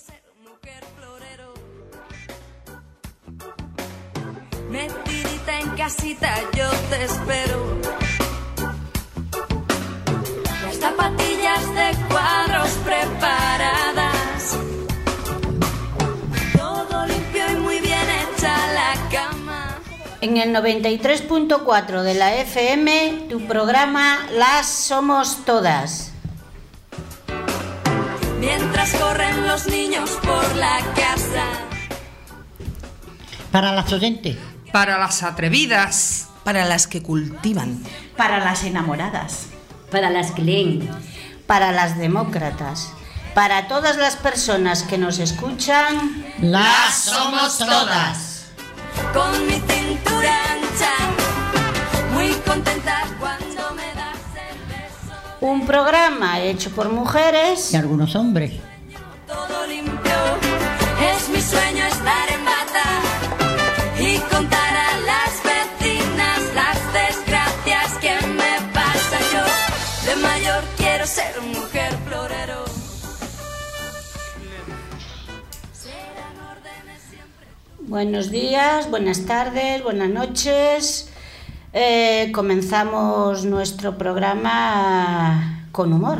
ser mujer florero. Metidita en casita, yo te espero. Las zapatillas de cuadros preparadas. Todo limpio y muy bien hecha la cama. En el 93.4 de la FM, tu programa Las Somos Todas. Corren los niños por la casa. Para las oyentes. Para las atrevidas. Para las que cultivan. Para las enamoradas. Para las que leen. Para las demócratas. Para todas las personas que nos escuchan. Las somos todas. Con mi cintura ancha. Muy contenta cuando me das el beso. Un programa hecho por mujeres. Y algunos hombres. Todo limpio. Es mi sueño estar en bata. Y contar a las vecinas las desgracias que me pasan yo. De mayor quiero ser mujer florero. Buenos días, buenas tardes, buenas noches. Eh, comenzamos nuestro programa con humor,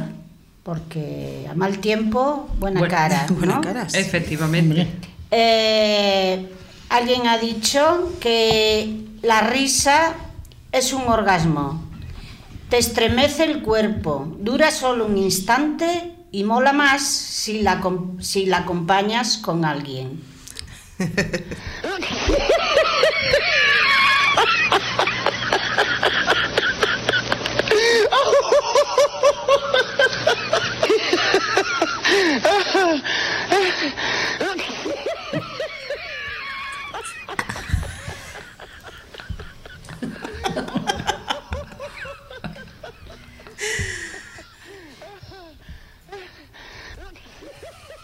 porque a mal tiempo, buena cara. ¿no? Buena caras. Efectivamente. Eh, alguien ha dicho que la risa es un orgasmo. Te estremece el cuerpo, dura solo un instante y mola más si la, si la acompañas con alguien.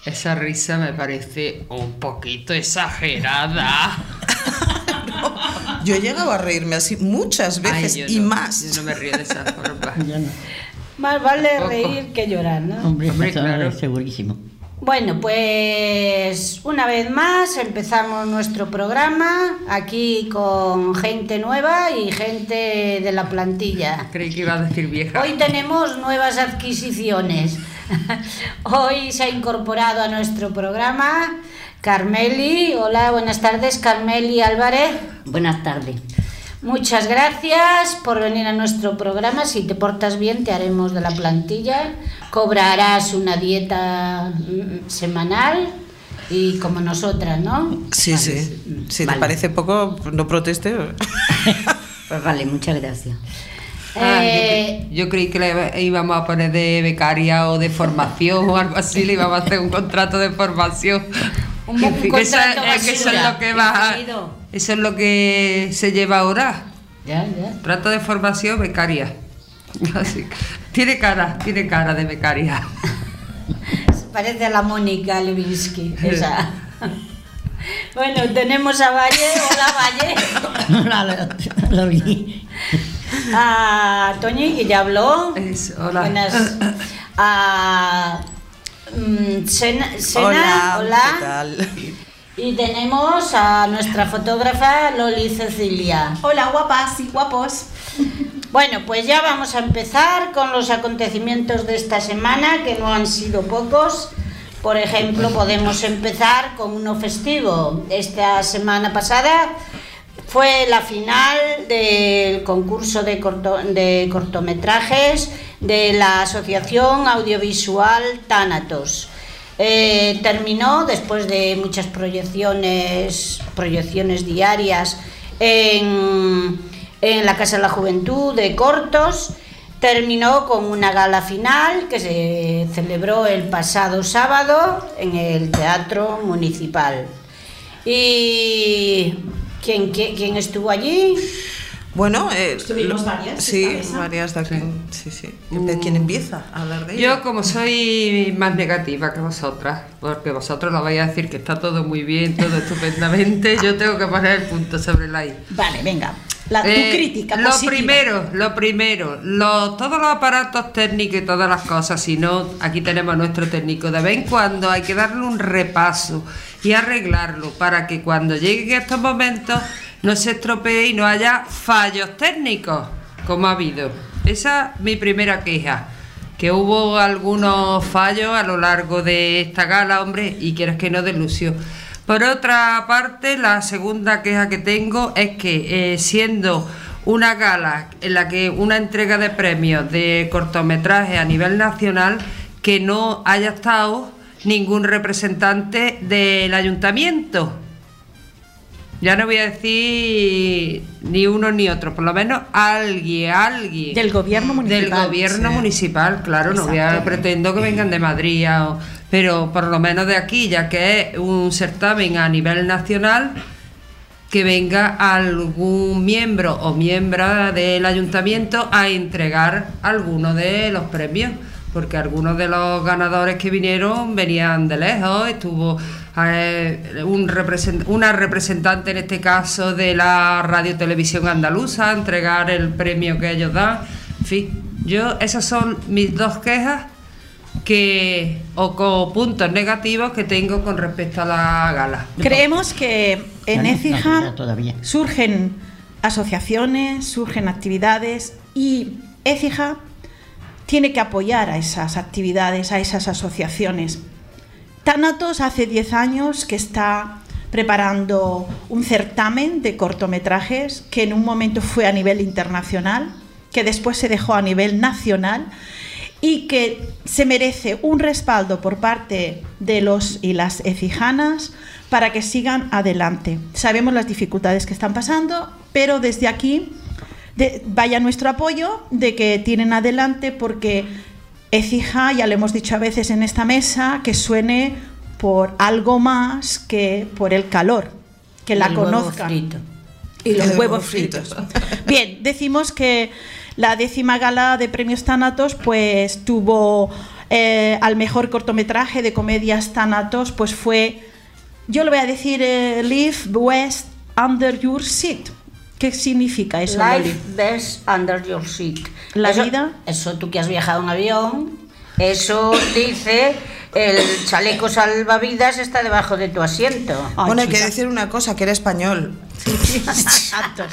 Esa risa me parece un poquito exagerada. Yo he llegado a reírme así muchas Ay, veces yo y no, más. Yo no me río de esa forma. Más vale reír que llorar, ¿no? Hombre, Hombre, claro. es segurísimo. Bueno, pues una vez más empezamos nuestro programa aquí con gente nueva y gente de la plantilla. Creí que iba a decir vieja. Hoy tenemos nuevas adquisiciones. Hoy se ha incorporado a nuestro programa Carmeli. Hola, buenas tardes, Carmeli Álvarez. Buenas tardes. Muchas gracias por venir a nuestro programa. Si te portas bien, te haremos de la plantilla. Cobrarás una dieta mm, semanal y como nosotras, ¿no? Sí, sí. Si Vale. te parece poco, no proteste. Pues vale, muchas gracias. Ah, yo, Eh, cre- yo creí que le íbamos a poner de becaria o de formación o algo así, le íbamos a hacer un contrato de formación. Un- un contrato es que eso es lo que va, bienvenido. Eso es lo que se lleva ahora. ya, ya. Trato de formación becaria. Así que, tiene cara, tiene cara de becaria. Se parece a la Mónica Levinsky, esa. Bueno, tenemos a Valle. Hola, Valle. No la, la, la oí. A Toñi, que ya habló. Es- hola. Buenas. A mm, Sena, Sena, hola, ¿qué tal? Y tenemos a nuestra fotógrafa Loli Cecilia. Hola, guapas y guapos. Bueno, pues ya vamos a empezar con los acontecimientos de esta semana, que no han sido pocos. Por ejemplo, podemos empezar con uno festivo. Esta semana pasada fue la final del concurso de, corto- de cortometrajes de la Asociación Audiovisual Tánatos. Eh, terminó después de muchas proyecciones, proyecciones diarias en, la Casa de la Juventud de cortos. Terminó con una gala final que se celebró el pasado sábado en el Teatro Municipal. ¿Y quién, quién estuvo allí? Bueno, eh, varias, Sí, varias de aquí. Sí, sí. ¿Quién empieza a hablar de ello? Yo como soy más negativa que vosotras, porque vosotros lo vais a decir que está todo muy bien, todo estupendamente, yo tengo que poner el punto sobre la I. Vale, venga. La, tu Eh, crítica Lo positiva. primero, lo primero, lo- todos los aparatos técnicos y todas las cosas, si no, aquí tenemos a nuestro técnico. De vez en cuando hay que darle un repaso y arreglarlo para que cuando lleguen estos momentos no se estropee y no haya fallos técnicos, como ha habido. Esa es mi primera queja. Que hubo algunos fallos a lo largo de esta gala, hombre, y quieras que no delusió. Por otra parte, la segunda queja que tengo es que eh, siendo una gala en la que una entrega de premios de cortometraje a nivel nacional, que no haya estado ningún representante del ayuntamiento. Ya no voy a decir ni uno ni otro, por lo menos alguien, alguien. Del gobierno municipal, Del gobierno sí. municipal, claro, no voy a pretendo que vengan de Madrid, o- pero por lo menos de aquí, ya que es un certamen a nivel nacional, que venga algún miembro o miembro del ayuntamiento a entregar alguno de los premios, porque algunos de los ganadores que vinieron venían de lejos, estuvo eh, un represent- una representante en este caso de la Radio Televisión Andaluza a entregar el premio que ellos dan. En fin, yo esas son mis dos quejas que o con puntos negativos que tengo con respecto a la gala. Creemos que en Écija surgen asociaciones, surgen actividades y Écija tiene que apoyar a esas actividades, a esas asociaciones. Tanatos hace 10 años que está preparando un certamen de cortometrajes que en un momento fue a nivel internacional, que después se dejó a nivel nacional y que se merece un respaldo por parte de los y las ecijanas para que sigan adelante. Sabemos las dificultades que están pasando, pero desde aquí de- vaya nuestro apoyo de que tienen adelante porque Ecija, ya lo hemos dicho a veces en esta mesa, que suene por algo más que por el calor, que la conozcan. frito. Y los huevos huevo fritos. fritos. Bien, decimos que la décima gala de premios Thanatos pues tuvo eh, al mejor cortometraje de comedias Thanatos pues fue, yo lo voy a decir, eh, Live West Under Your Seat. ¿Qué significa eso, Life best under your seat. La Eso- vida. Eso tú que has viajado en avión, eso dice el chaleco salvavidas está debajo de tu asiento. Ay, bueno, hay que decir una cosa, que era español. Exacto.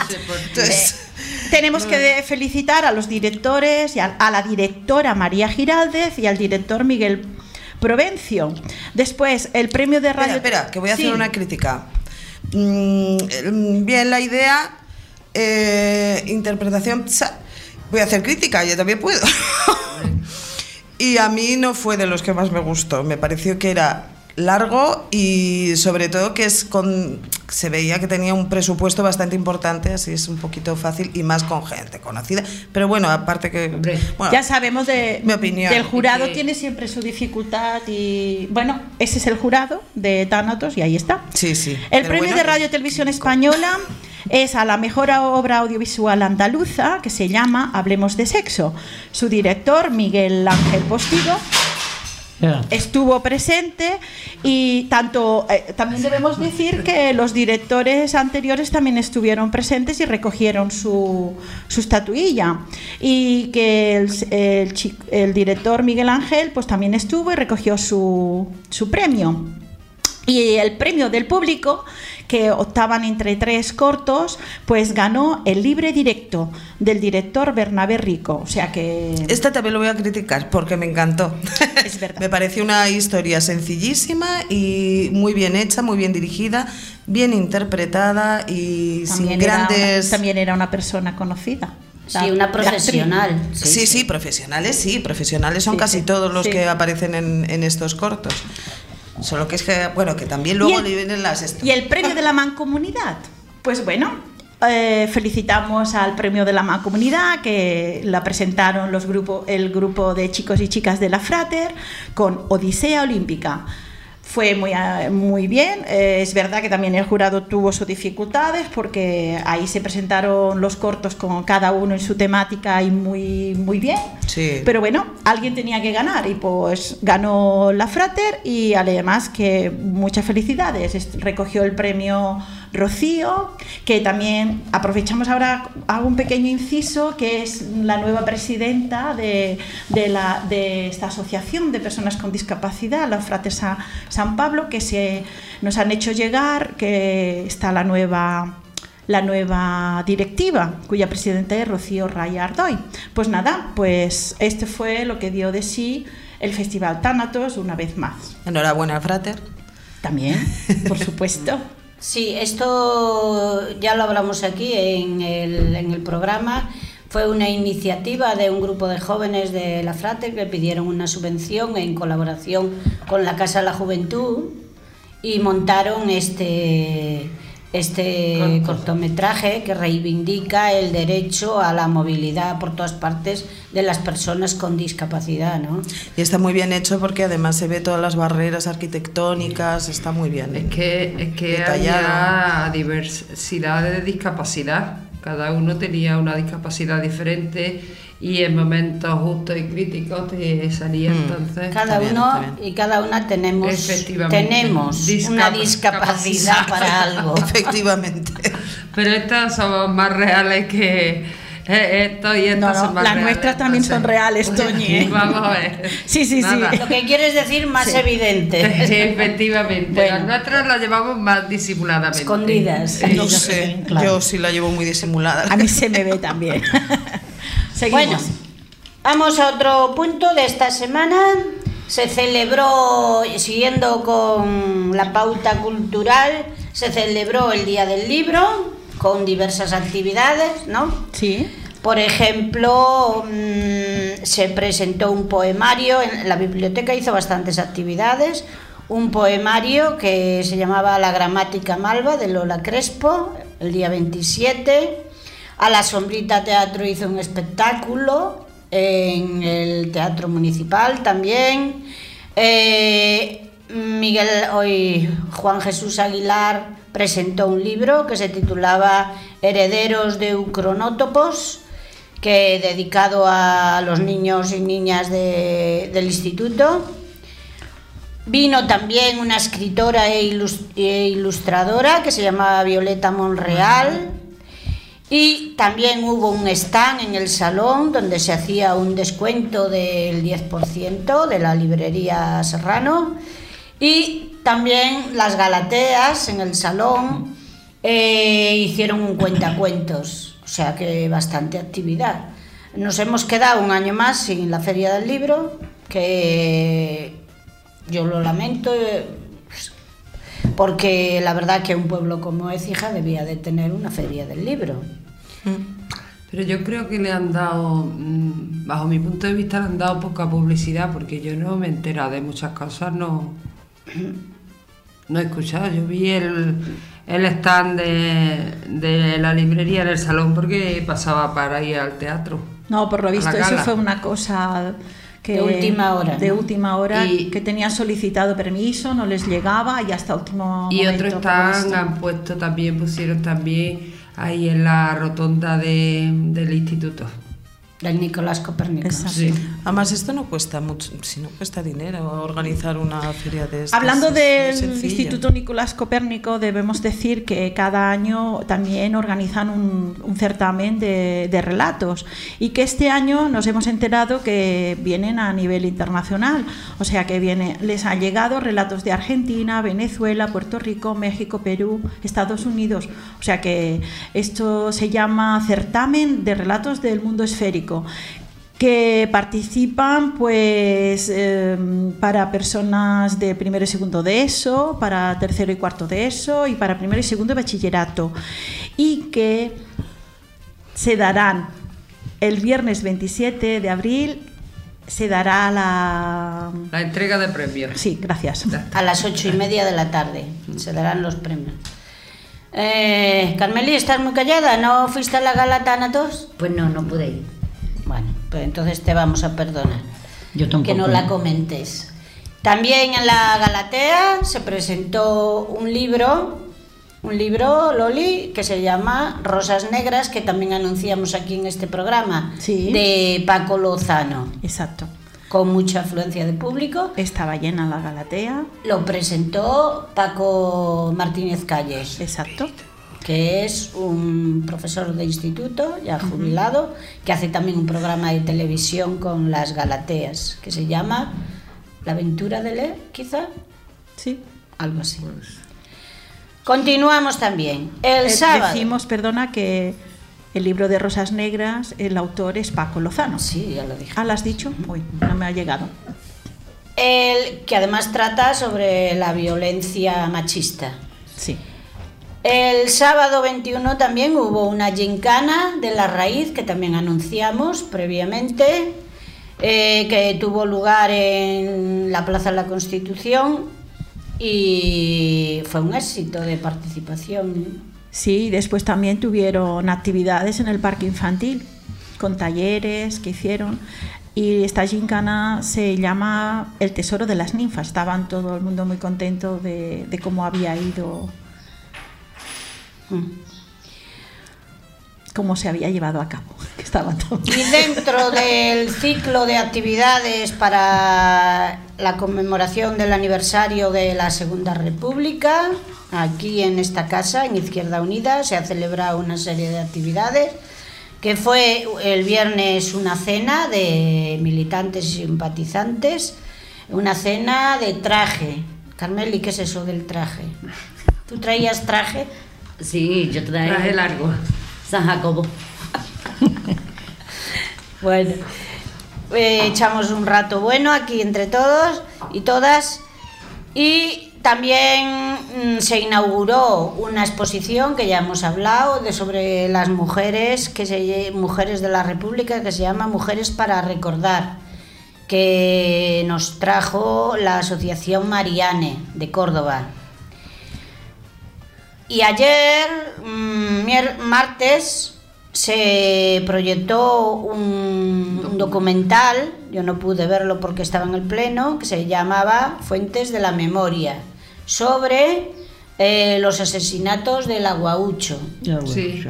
Entonces, Tenemos que felicitar a los directores y a, a la directora María Giraldez y al director Miguel Provencio. Después, el premio de radio. espera, espera, que voy a hacer Sí. una crítica. Mm, eh, bien la idea, eh, interpretación, voy a hacer crítica, yo también puedo. y a mí no fue de los que más me gustó, me pareció que era largo y sobre todo que es con se veía que tenía un presupuesto bastante importante, así es un poquito fácil y más con gente conocida, pero bueno, aparte que bueno, ya sabemos de, mi opinión. del jurado, que- tiene siempre su dificultad y bueno, ese es el jurado de Thanatos y ahí está. Sí, sí. El premio bueno, de Radio Televisión Española es a la mejor obra audiovisual andaluza que se llama Hablemos de Sexo. Su director, Miguel Ángel Postigo, estuvo presente y tanto eh, también debemos decir que los directores anteriores también estuvieron presentes y recogieron su, su estatuilla. Y que el, el director Miguel Ángel pues también estuvo y recogió su, su premio y el premio del público que optaban entre tres cortos pues ganó el libre directo del director Bernabé Rico o sea que Esta también lo voy a criticar porque me encantó. Es verdad. me pareció una historia sencillísima y muy bien hecha, muy bien dirigida, bien interpretada y sin una, grandes. también era una persona conocida. Sí, una profesional. Sí, sí, profesionales, sí, profesionales son Sí, casi sí, todos los sí. que aparecen en, en estos cortos. Solo que es que, bueno, que también luego el- le vienen las. esto- Y el premio de la mancomunidad. Pues bueno, eh, felicitamos al premio de la mancomunidad que la presentaron los grupo, el grupo de chicos y chicas de la Frater con Odisea Olímpica. Fue muy, ah, muy bien. Eh, es verdad que también el jurado tuvo sus dificultades porque ahí se presentaron los cortos con cada uno en su temática y muy, muy bien. Sí. Pero bueno, alguien tenía que ganar y pues ganó la Frater y además que muchas felicidades. Recogió el premio Rocío, que también aprovechamos ahora, hago un pequeño inciso, que es la nueva presidenta de, de la, de esta asociación de personas con discapacidad, la Fratesa San Pablo, que se, nos han hecho llegar, que está la nueva la nueva directiva, cuya presidenta es Rocío Raya Ardoy. Pues nada, pues este fue lo que dio de sí el Festival Tánatos una vez más. Enhorabuena, Frater. También, por supuesto. Sí, esto ya lo hablamos aquí en el, programa. Fue una iniciativa de un grupo de jóvenes de la Frate que pidieron una subvención en colaboración con la Casa de la Juventud y montaron este, este cortometraje que reivindica el derecho a la movilidad por todas partes de las personas con discapacidad, ¿no? Y está muy bien hecho porque además se ve todas las barreras arquitectónicas, está muy bien. Es que, es que había diversidad de discapacidad. Cada uno tenía una discapacidad diferente y en momentos justos y críticos te salía Mm. entonces. Cada bien, uno y cada una tenemos, tenemos una Discap- discapacidad capacidad. para algo. Efectivamente. Pero estas son más reales que eh, esto y estas No, no, son más las reales. nuestras también son reales, Toñi, ¿eh? Vamos a ver. Sí, sí, sí. Nada. Lo que quieres decir más Sí. evidente. Sí, efectivamente. Bueno. Las nuestras las llevamos más disimuladamente. Escondidas. No Ellos sé, claro. yo sí la llevo muy disimulada. A mí se me ve también. Seguimos. Bueno, vamos a otro punto de esta semana. Se celebró, siguiendo con la pauta cultural, se celebró el Día del Libro con diversas actividades, ¿no? Sí. Por ejemplo, mm, se presentó un poemario, en la biblioteca hizo bastantes actividades, un poemario que se llamaba La gramática malva de Lola Crespo, el día 27. A la Sombrita Teatro hizo un espectáculo en el Teatro Municipal también. Eh, Miguel, hoy Juan Jesús Aguilar presentó un libro que se titulaba Herederos de Ucronótopos, que dedicado a los niños y niñas de- del instituto. Vino también una escritora e e ilustradora que se llamaba Violeta Monreal. Y también hubo un stand en el salón donde se hacía un descuento del 10% de la librería Serrano. Y también las Galateas en el salón eh, hicieron un cuentacuentos, o sea que bastante actividad. Nos hemos quedado un año más sin la Feria del Libro, que yo lo lamento, eh, porque la verdad que un pueblo como Écija debía de tener una Feria del Libro. Pero yo creo que le han dado, mm, bajo mi punto de vista, le han dado poca publicidad porque yo no me he enterado de muchas cosas, no, no he escuchado. Yo vi el, el stand de, de la librería en el salón porque pasaba para ir al teatro. No, por lo visto, eso fue una cosa que De última hora, De ¿no? última hora, Y- que tenían solicitado permiso, no les llegaba y hasta último Y momento. otro por lo stand visto. han puesto también, pusieron también ahí en la rotonda de- del instituto. Del Nicolás Copérnico. Sí. Además, esto no cuesta mucho, si no cuesta dinero organizar una feria de estas. Hablando del. Instituto Nicolás Copérnico, debemos decir que cada año también organizan un, un certamen de, de relatos y que este año nos hemos enterado que vienen a nivel internacional, o sea que viene, les han llegado relatos de Argentina, Venezuela, Puerto Rico, México, Perú, Estados Unidos, o sea que esto se llama certamen de relatos del mundo esférico que participan pues eh, para personas de primero y segundo de ESO, para tercero y cuarto de ESO y para primero y segundo de bachillerato y que se darán el viernes 27 de abril se dará la La entrega de premios. sí gracias A las ocho y media de la tarde se darán los premios. Eh, Carmeli, ¿estás muy callada? ¿No fuiste a la gala Thanatos? Pues no, no pude ir. Pues entonces te vamos a perdonar. Yo tampoco. Que no la comentes. También en la Galatea se presentó un libro, un libro, Loli, que se llama Rosas Negras, que también anunciamos aquí en este programa, Sí. de Paco Lozano. exacto con mucha afluencia de público. Estaba llena la Galatea. Lo presentó Paco Martínez Calles, Exacto. Que es un profesor de instituto, ya jubilado, que hace también un programa de televisión con las Galateas, que se llama La aventura de leer, quizá, Sí. algo así. Continuamos también. El Eh, sábado. Decimos, perdona, que el libro de Rosas Negras, el autor es Paco Lozano. Sí, ya lo dije. Ah, ¿lo has dicho? Uy, no me ha llegado. El que además trata sobre la violencia machista. Sí. El sábado 21 también hubo una gincana de la raíz que también anunciamos previamente, eh, que tuvo lugar en la Plaza de la Constitución y fue un éxito de participación. Sí, después también tuvieron actividades en el parque infantil, con talleres que hicieron. Y esta gincana se llama El Tesoro de las Ninfas. Estaban todo el mundo muy contento de, cómo había ido. Cómo se había llevado a cabo. Y dentro del ciclo de actividades para la conmemoración del aniversario de la Segunda República, aquí en esta casa, en Izquierda Unida, se ha celebrado una serie de actividades, que fue el viernes una cena de militantes y simpatizantes, una cena de traje. Carmeli, ¿qué es eso del traje? ¿Tú traías traje? Sí, yo traje Traje largo. San Jacobo. Bueno, eh, echamos un rato bueno aquí entre todos y todas. Y también mm, se inauguró una exposición que ya hemos hablado de sobre las mujeres que se mujeres de la República que se llama Mujeres para recordar que nos trajo la Asociación Mariane de Córdoba. Y ayer, mm, martes, se proyectó un, un documental, yo no pude verlo porque estaba en el pleno, que se llamaba Fuentes de la Memoria, sobre eh, los asesinatos del Aguaucho. Sí.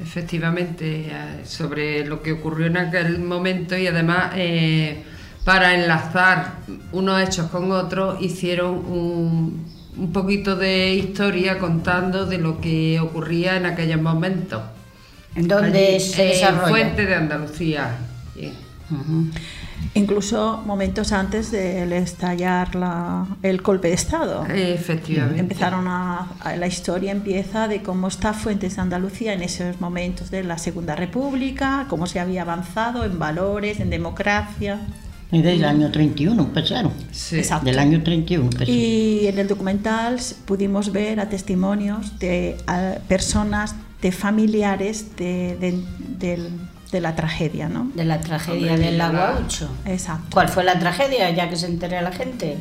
Efectivamente, eh, sobre lo que ocurrió en aquel momento y además eh, para enlazar unos hechos con otros hicieron un, un poquito de historia contando de lo que ocurría en aquellos momentos. En donde Allí, se en desarrolla. Fuente de Andalucía. Incluso momentos antes del estallar la- el golpe de Estado. Efectivamente. Empezaron a, a- la historia empieza de cómo está Fuentes de Andalucía en esos momentos de la Segunda República, cómo se había avanzado en valores, en democracia. Y del año 31 empezaron. Sí. Exacto. Del año 31 empezaron. Y en el documental pudimos ver a testimonios de a, personas, de familiares de, de- del- de la tragedia, ¿no? De la tragedia Hombre, del la- Aguaucho. Exacto. ¿Cuál fue la tragedia? Ya que se entere la gente.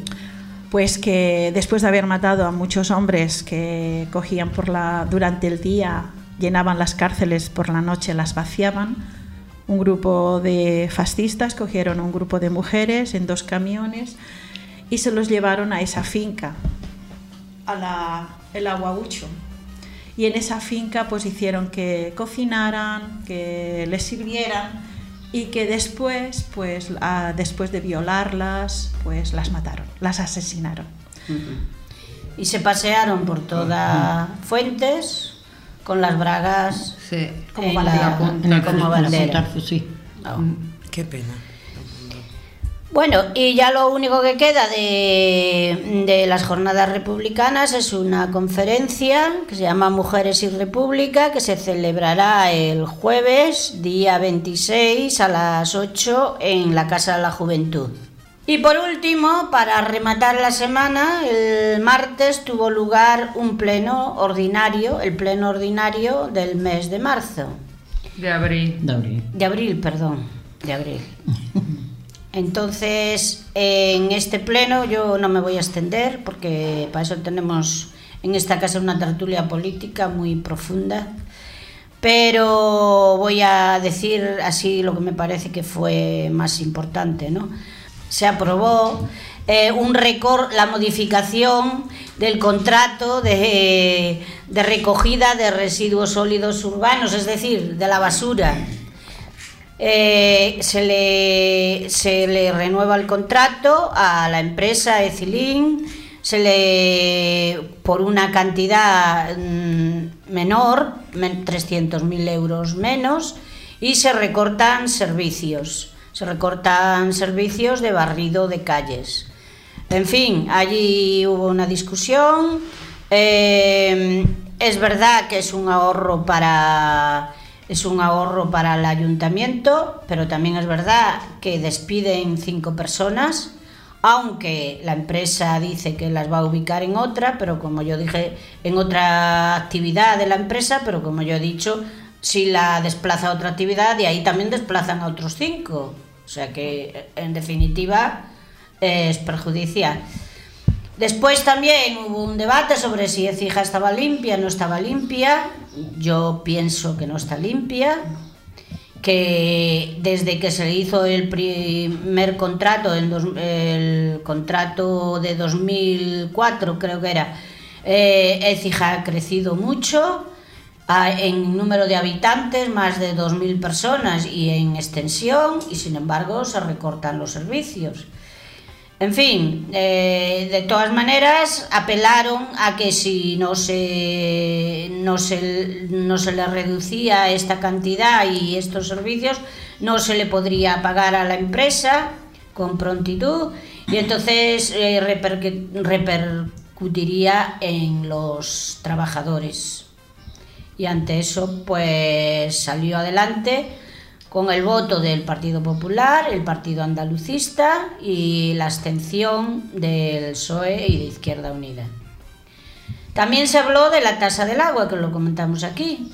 Pues que después de haber matado a muchos hombres que cogían por la durante el día, llenaban las cárceles por la noche, las vaciaban. Un grupo de fascistas cogieron un grupo de mujeres en dos camiones y se los llevaron a esa finca, a la el Aguaucho. Y en esa finca pues hicieron que cocinaran, que les sirvieran y que después, pues a- después de violarlas, pues las mataron, las asesinaron. Y se pasearon por toda Fuentes con las bragas Sí. como En la bandera. como la bandera. punta, sí. No. Qué pena. Bueno, y ya lo único que queda de, de las jornadas republicanas es una conferencia que se llama Mujeres y República, que se celebrará el jueves, día 26, a las 8, en la Casa de la Juventud. Y por último, para rematar la semana, el martes tuvo lugar un pleno ordinario, el pleno ordinario del mes de marzo. De abril. De abril. De abril, perdón, de abril. Entonces, en este pleno yo no me voy a extender porque para eso tenemos en esta casa una tertulia política muy profunda, pero voy a decir así lo que me parece que fue más importante, ¿no? Se aprobó eh, un récord, la modificación del contrato de, de recogida de residuos sólidos urbanos, es decir, de la basura. Eh, se, le, renueva el contrato a la empresa Ecilin, se le por una cantidad mm, menor, men- 300.000 euros menos, y se recortan servicios, se recortan servicios de barrido de calles. En fin, allí hubo una discusión. eh, es verdad que es un ahorro para es un ahorro para el ayuntamiento, pero también es verdad que despiden cinco personas, aunque la empresa dice que las va a ubicar en otra, pero como yo dije, en otra actividad de la empresa, pero como yo he dicho, si la desplaza a otra actividad, de ahí también desplazan a otros cinco. O sea que, en definitiva, es perjudicial. Después también hubo un debate sobre si Ecija estaba limpia no estaba limpia. Yo pienso que no está limpia, que desde que se hizo el primer contrato, en dos- el contrato de 2004 creo que era, eh, Écija ha crecido mucho en número de habitantes, más de 2.000 personas y en extensión, y sin embargo se recortan los servicios. En fin, eh, de todas maneras, apelaron a que si no se, no, se, no se le reducía esta cantidad y estos servicios, no se le podría pagar a la empresa con prontitud y entonces eh, repercutiría en los trabajadores. Y ante eso, pues salió adelante con el voto del Partido Popular, el Partido Andalucista y la abstención del PSOE y de Izquierda Unida. También se habló de la tasa del agua, que lo comentamos aquí,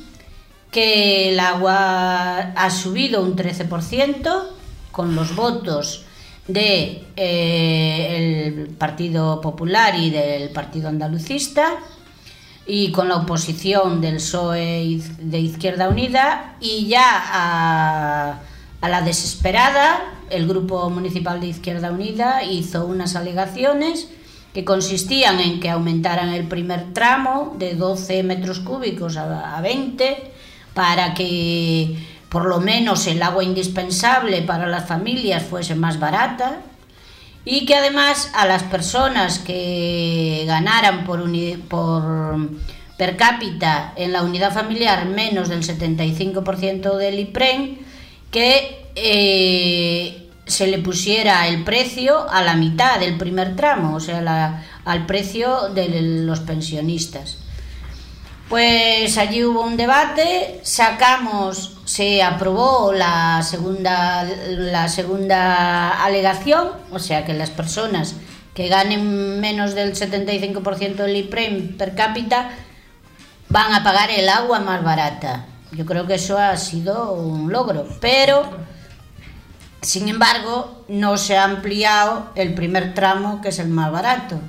que el agua ha subido un 13% con los votos de eh, Partido Popular y del Partido Andalucista y con la oposición del PSOE de Izquierda Unida y ya a, a la desesperada el Grupo Municipal de Izquierda Unida hizo unas alegaciones que consistían en que aumentaran el primer tramo de 12 metros cúbicos a, a 20 para que por lo menos el agua indispensable para las familias fuese más barata y que además a las personas que ganaran por, per cápita en la unidad familiar menos del 75% del IPREN, que eh, se le pusiera el precio a la mitad del primer tramo, o sea, al precio de los pensionistas. Pues allí hubo un debate, sacamos, se aprobó la segunda, la segunda alegación, o sea que las personas que ganen menos del 75% del IPREM per cápita van a pagar el agua más barata. Yo creo que eso ha sido un logro, pero sin embargo no se ha ampliado el primer tramo que es el más barato.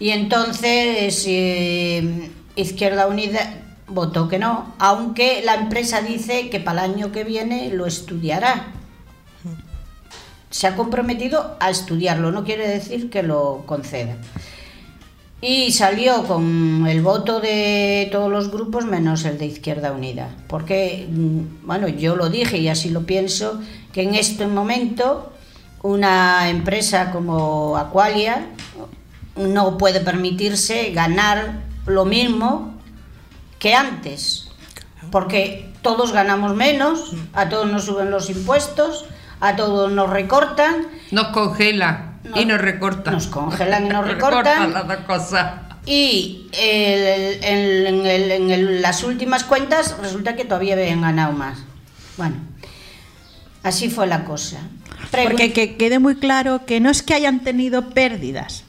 Y entonces eh, Izquierda Unida votó que no, aunque la empresa dice que para el año que viene lo estudiará. Se ha comprometido a estudiarlo, no quiere decir que lo conceda. Y salió con el voto de todos los grupos menos el de Izquierda Unida. Porque, mm, bueno, yo lo dije y así lo pienso, que en este momento una empresa como Aqualia no puede permitirse ganar lo mismo que antes. Porque todos ganamos menos, a todos nos suben los impuestos, a todos nos recortan Nos congela y No- nos recorta. nos congelan y nos recortan. las dos cosas. Y el- el- en, el- en el- las últimas cuentas resulta que todavía habían ganado más. Bueno, así fue la cosa. Pregun- Porque que quede muy claro que no es que hayan tenido pérdidas,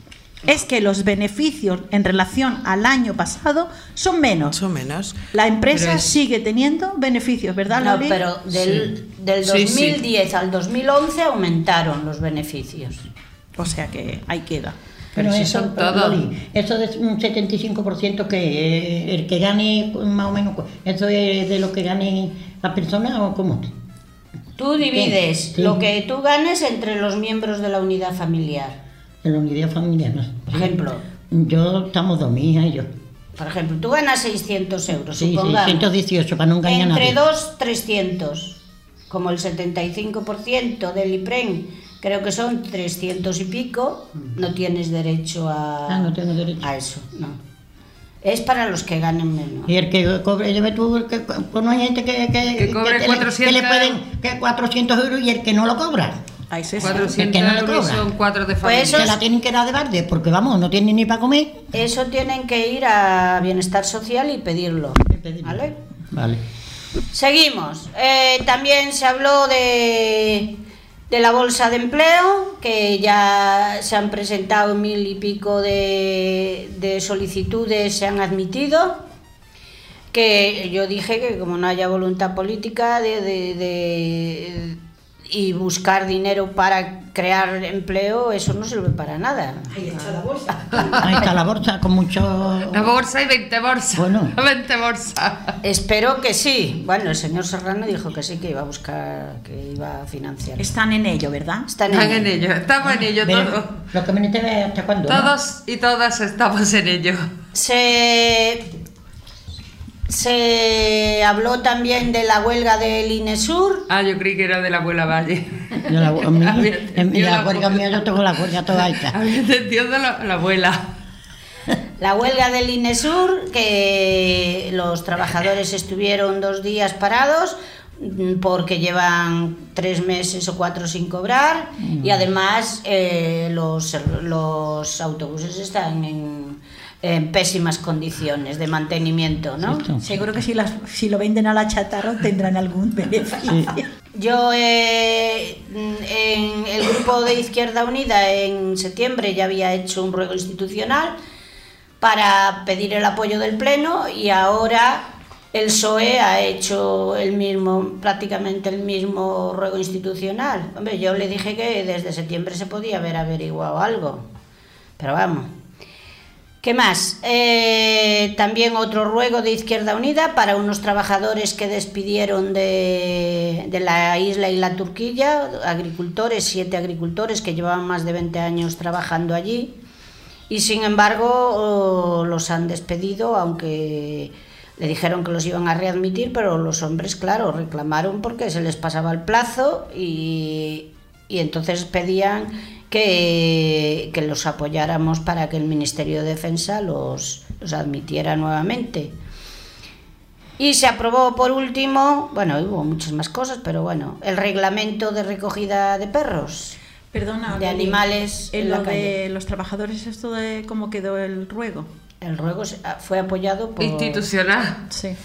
es que los beneficios en relación al año pasado son menos. O menos. La empresa Pero es- sigue teniendo beneficios, ¿verdad, No, Loli? pero del, del Sí, sí. 2010 al 2011 aumentaron los beneficios. O sea que ahí queda. Pero Pero eso, son todos. Loli, eso de un 75% que eh, el que gane más o menos, ¿eso es de lo que gane la persona o cómo? Tú divides Sí. lo que tú ganes entre los miembros de la unidad familiar. En la unidad familiar. Por ejemplo, Yo estamos dos, mi hija y yo. por ejemplo, tú ganas 600 euros, Sí, supongamos. 618 para no engañar a Entre nadie. dos, 300. como el 75% del IPREN, creo que son 300 y pico, no tienes derecho a, Ah, no tengo derecho. a eso, no. Es para los que ganen menos. Y el que cobre, yo me tuve que, pues no hay gente que, que, Que cobre le- 400 que le pueden, que 400 euros y el que no lo cobra. Ahí se 400 que no euros son 4 de Pues familia. eso Se es- la tienen que dar de barde, porque vamos, no tienen ni para comer. Eso tienen que ir a Bienestar Social y pedirlo. ¿Vale? Vale. Seguimos. Eh, también se habló de, de la bolsa de empleo, que ya se han presentado mil y pico de, de solicitudes, se han admitido. Que yo dije que como no haya voluntad política de, de- de- y buscar dinero para crear empleo, eso no sirve para nada. Ahí está la bolsa con mucho... La bolsa y 20 bolsas. Bueno. 20 bolsas. Espero que sí. Bueno, el señor Serrano dijo que sí, que iba a buscar, que iba a financiar. Están en ello, ¿verdad? Están Están en ello, estamos en ello Pero todos. Lo que me hasta cuándo. ¿no? Todos y todas estamos en ello. Se, se habló también de la huelga del INESUR. Ah, yo creí que era de la abuela Valle. Yo la, en la la huelga mía yo tengo la huelga toda alta. Había entendido de la, la abuela. La huelga del INESUR, que los trabajadores estuvieron dos días parados mm, porque llevan tres meses o cuatro sin cobrar y además eh, los, los autobuses están en, en pésimas condiciones de mantenimiento, ¿no? Seguro que si, las, si lo venden a la chatarra tendrán algún beneficio. Yo eh, en el grupo de Izquierda Unida en septiembre ya había hecho un ruego institucional para pedir el apoyo del Pleno y ahora el PSOE ha hecho el mismo, prácticamente el mismo ruego institucional. Hombre, yo le dije que desde septiembre se podía haber averiguado algo, pero vamos. ¿Qué más? Eh, también otro ruego de Izquierda Unida para unos trabajadores que despidieron de, de la isla y la Turquilla, agricultores, siete agricultores que llevaban más de 20 años trabajando allí y sin embargo los han despedido, aunque le dijeron que los iban a readmitir, pero los hombres, claro, reclamaron porque se les pasaba el plazo y, y entonces pedían que, que los apoyáramos para que el Ministerio de Defensa los, los admitiera nuevamente. Y se aprobó por último, bueno, hubo muchas más cosas, pero bueno, el reglamento de recogida de perros. Perdona, De animales En en la lo de los trabajadores, esto de cómo quedó el ruego. El ruego ah, fue apoyado por... Institucional. Sí.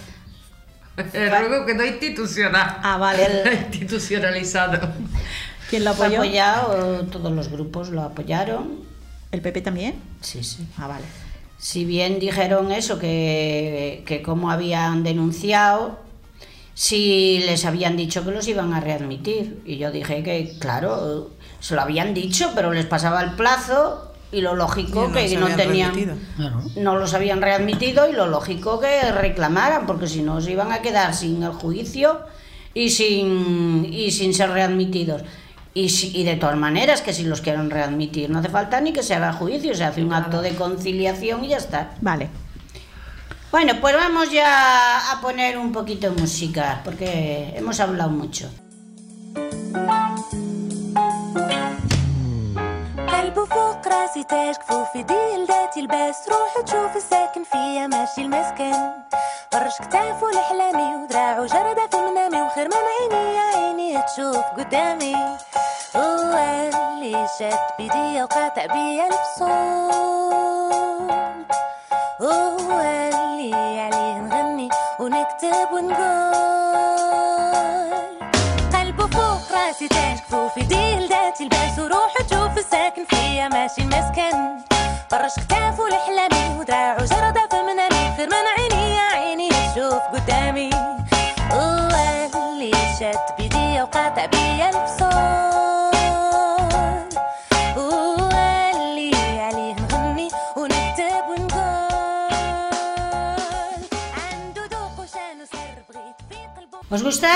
El ruego quedó institucional. Ah, vale. Institucionalizado. ¿Quién lo Fue apoyó? apoyado, todos los grupos lo apoyaron. ¿El PP también? Sí, sí. Ah, vale. Si bien dijeron eso, que, que como habían denunciado, si les habían dicho que los iban a readmitir. Y yo dije que, claro, se lo habían dicho, pero les pasaba el plazo y lo lógico Y no que no tenían... Claro. No los habían readmitido y lo lógico que reclamaran, porque si no se iban a quedar sin el juicio y sin, y sin ser readmitidos. Y, si- y de todas maneras, que si los quieren readmitir, no hace falta ni que se haga juicio, se hace un acto de conciliación y ya está. Vale. Bueno, pues vamos ya a poner un poquito de música, porque hemos hablado mucho. قلبه فوق راسي تاج كفوفي دي لداتي الباس. روح تشوف الساكن فيا ماشي المسكن. فرش كتافه لحلامي ودراعه جردة في منامي. وخير من عيني يا عيني تشوف قدامي. هو اللي شد بيدي وقاطع بيا الفصول. هو اللي عليه نغني ونكتب ونقول. قلبه فوق راسي تاج كفوفي ماشي المسكن. فرش كتافه لحلامي ودراعه جردة في منامي خير من عيني يا عيني تشوف قدامي. اللي شد بيدي وقاطع بيا هو اللي عليه نغني ونكتب ونقول. عنده ذوق وشان بغيت في قلبه. ¿Os gusta?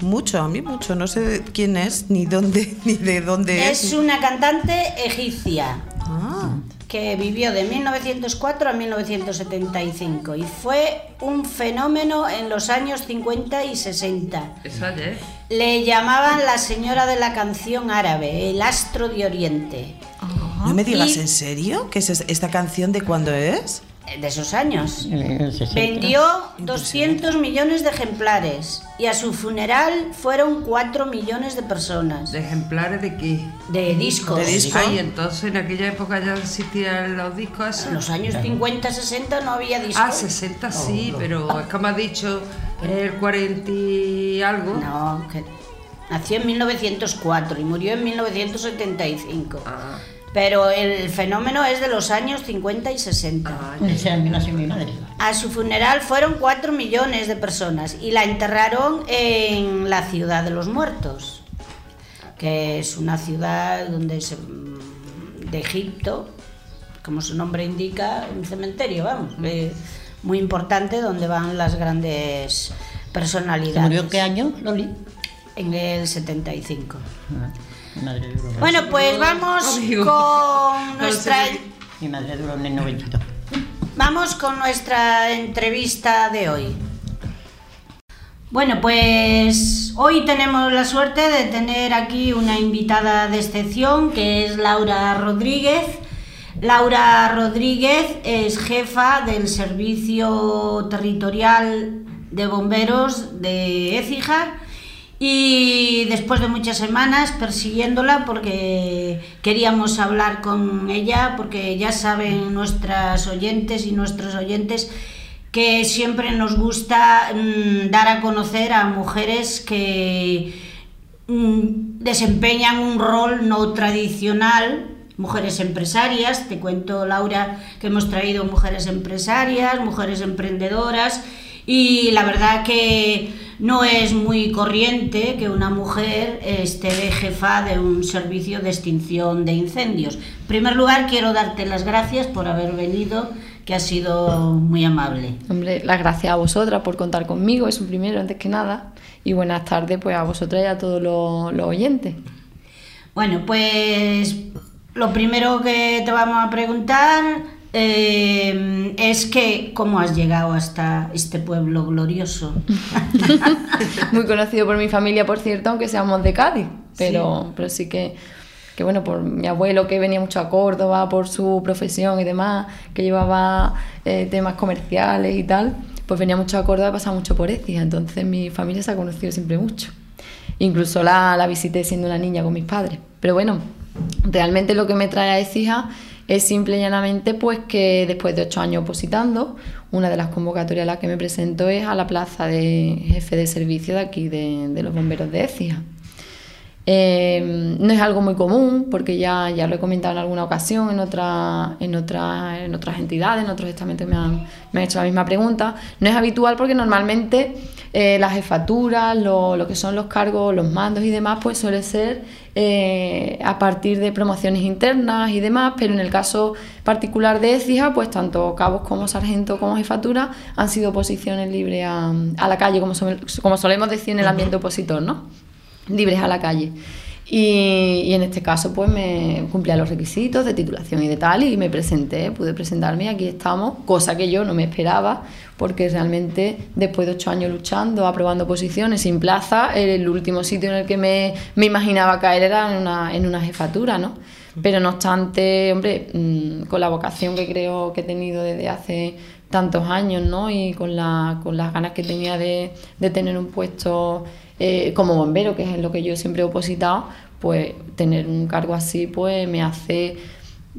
Mucho, a mí mucho. No sé quién es, ni dónde, ni de dónde es. Es una cantante egipcia. Ah, que vivió de 1904 a 1975 y fue un fenómeno en los años 50 y 60. Eso ayer. Le llamaban la señora de la canción árabe, el astro de Oriente. No me digas Y- en serio que es es- esta canción de cuándo es. De esos años. El 60. Vendió 200 millones de ejemplares y a su funeral fueron 4 millones de personas. ¿De ejemplares de qué? De discos. De disco. Ah, y entonces en aquella época ya existían los discos esos. En los años 50, 60 no había discos. Ah, 60 sí, pero es como ha dicho, el 40 y algo. No, que nació en 1904 y murió en 1975. Ah, Pero el fenómeno es de los años 50 y 60. ah, Ese año nació mi madre. A su funeral fueron 4 millones de personas y la enterraron en la ciudad de los muertos, que es una ciudad donde se, de Egipto, como su nombre indica, un cementerio, vamos, eh, muy importante donde van las grandes ¿Se personalidades. murió qué año, Loli? En el 75. Ah, madre Bueno, pues vamos Amigo. con nuestra... mi madre duró en el 92. Vamos con nuestra entrevista de hoy. Bueno, pues hoy tenemos la suerte de tener aquí una invitada de excepción que es Laura Rodríguez. Laura Rodríguez es jefa del Servicio Territorial de Bomberos de Écija y después de muchas semanas persiguiéndola porque queríamos hablar con ella, porque ya saben nuestras oyentes y nuestros oyentes que siempre nos gusta mm, dar a conocer a mujeres que mm, desempeñan un rol no tradicional, mujeres empresarias, te cuento Laura que hemos traído mujeres empresarias, mujeres emprendedoras y la verdad que no es muy corriente que una mujer esté de jefa de un servicio de extinción de incendios. En primer lugar quiero darte las gracias por haber venido, que has sido muy amable. Hombre, las gracias a vosotras por contar conmigo, eso primero, antes que nada. Y buenas tardes pues a vosotras y a todos los, los oyentes. Bueno, pues lo primero que te vamos a preguntar eh, es que cómo has llegado hasta este pueblo glorioso. Muy conocido por mi familia, por cierto, aunque seamos de Cádiz. Pero, pero sí que, que, bueno, por mi abuelo que venía mucho a Córdoba, por su profesión y demás, que llevaba eh, temas comerciales y tal, pues venía mucho a Córdoba pasaba mucho por Écija. Entonces mi familia se ha conocido siempre mucho. Incluso la, la visité siendo una niña con mis padres. Pero bueno, realmente lo que me trae a Écija es simple y llanamente pues que después de ocho años opositando, una de las convocatorias a las que me presento es a la plaza de jefe de servicio de aquí, de, los bomberos de Écija. Eh, no es algo muy común porque ya, ya lo he comentado en alguna ocasión en, otra- en otras entidades, en otros estamentos me han, me han hecho la misma pregunta. No es habitual porque normalmente eh, las jefaturas, lo, lo que son los cargos, los mandos y demás, pues suele ser eh, a partir de promociones internas y demás, pero en el caso particular de Écija, pues tanto cabos como sargento como jefatura han sido posiciones libres a, la calle, como, como solemos decir en el ambiente opositor, ¿no? libres a la calle. Y, y en este caso pues me cumplía los requisitos de titulación y de tal y me presenté, pude presentarme aquí estamos, cosa que yo no me esperaba porque realmente después de ocho años luchando, aprobando posiciones sin plaza, el último sitio en el que me, me imaginaba caer era en una, en una jefatura, ¿no? Pero no obstante, hombre, mm, con la vocación que creo que he tenido desde hace tantos años, ¿no? Y con, la, con las ganas que tenía de, de tener un puesto eh, como bombero, que es lo que yo siempre he opositado, pues tener un cargo así, pues me hace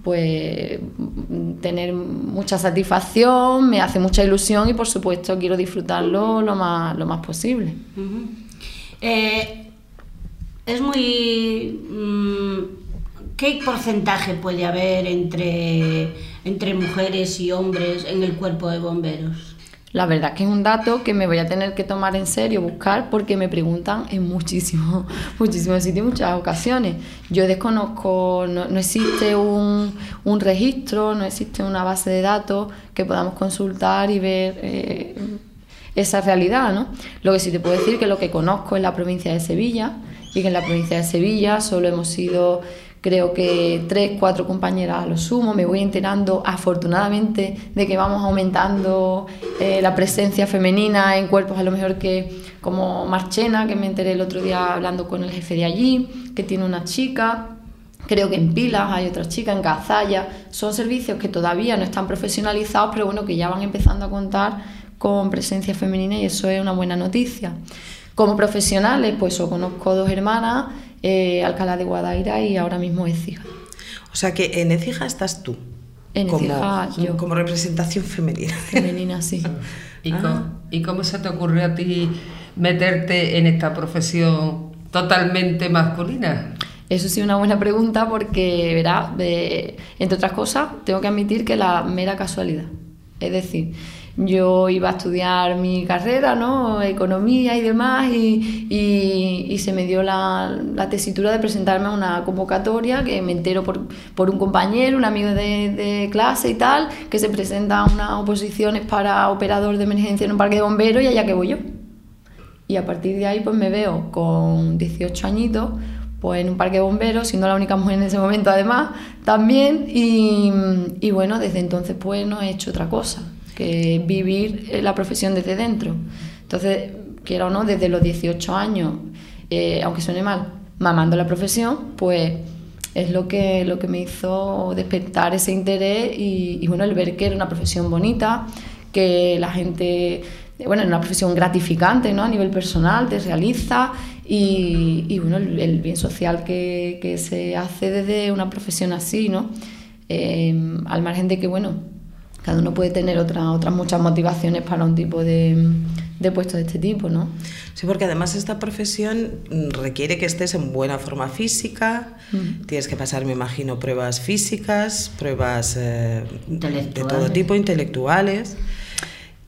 pues tener mucha satisfacción, me hace mucha ilusión y por supuesto quiero disfrutarlo lo más, lo más posible. Eh, es muy... mm, ¿Qué porcentaje puede haber entre, entre mujeres y hombres en el cuerpo de bomberos? La verdad que es un dato que me voy a tener que tomar en serio, buscar, porque me preguntan en muchísimos muchísimos sitios muchas ocasiones. Yo desconozco, no, no existe un, un registro, no existe una base de datos que podamos consultar y ver eh, esa realidad, ¿no? Lo que sí te puedo decir que lo que conozco es la provincia de Sevilla y que en la provincia de Sevilla solo hemos sido creo que tres, cuatro compañeras a lo sumo, me voy enterando afortunadamente de que vamos aumentando eh, la presencia femenina en cuerpos a lo mejor que como Marchena, que me enteré el otro día hablando con el jefe de allí, que tiene una chica, Creo que en Pilas hay otra chica, en Cazalla. Son servicios que todavía no están profesionalizados, pero bueno, que ya van empezando a contar con presencia femenina y eso es una buena noticia. Como profesionales, pues conozco dos hermanas, eh, Alcalá de Guadaira y ahora mismo Écija. O sea que en Écija estás tú. En como, Écija, yo. como representación femenina. Femenina, sí. ¿Y, Ah. cómo, ¿Y cómo se te ocurrió a ti meterte en esta profesión totalmente masculina? Eso sí, una buena pregunta porque, verá, de- entre otras cosas, tengo que admitir que la mera casualidad. Es decir, yo iba a estudiar mi carrera, ¿no? Economía y demás, y, se me dio la, tesitura de presentarme a una convocatoria que me entero por, un compañero, un amigo de, de clase y tal, que se presenta a unas oposiciones para operador de emergencia en un parque de bomberos y allá que voy yo. Y a partir de ahí pues me veo con 18 añitos pues en un parque de bomberos, siendo la única mujer en ese momento además también y, y bueno, desde entonces pues no he hecho otra cosa que vivir eh, la profesión desde dentro. Entonces, quiera o no, desde los 18 años, eh, aunque suene mal, mamando la profesión, pues es lo que, lo que me hizo despertar ese interés y, y, bueno, el ver que era una profesión bonita, que la gente, bueno, es una profesión gratificante ¿no? a nivel personal, te realiza y, bueno, el, bien social que, que, se hace desde una profesión así, ¿no? Eh, al margen de que, bueno, cada uno puede tener otra, otras muchas motivaciones para un tipo de, de puesto de este tipo, ¿no? Sí, porque además esta profesión requiere que estés en buena forma física, mm. tienes que pasar, me imagino, pruebas físicas, pruebas eh, de todo tipo, intelectuales.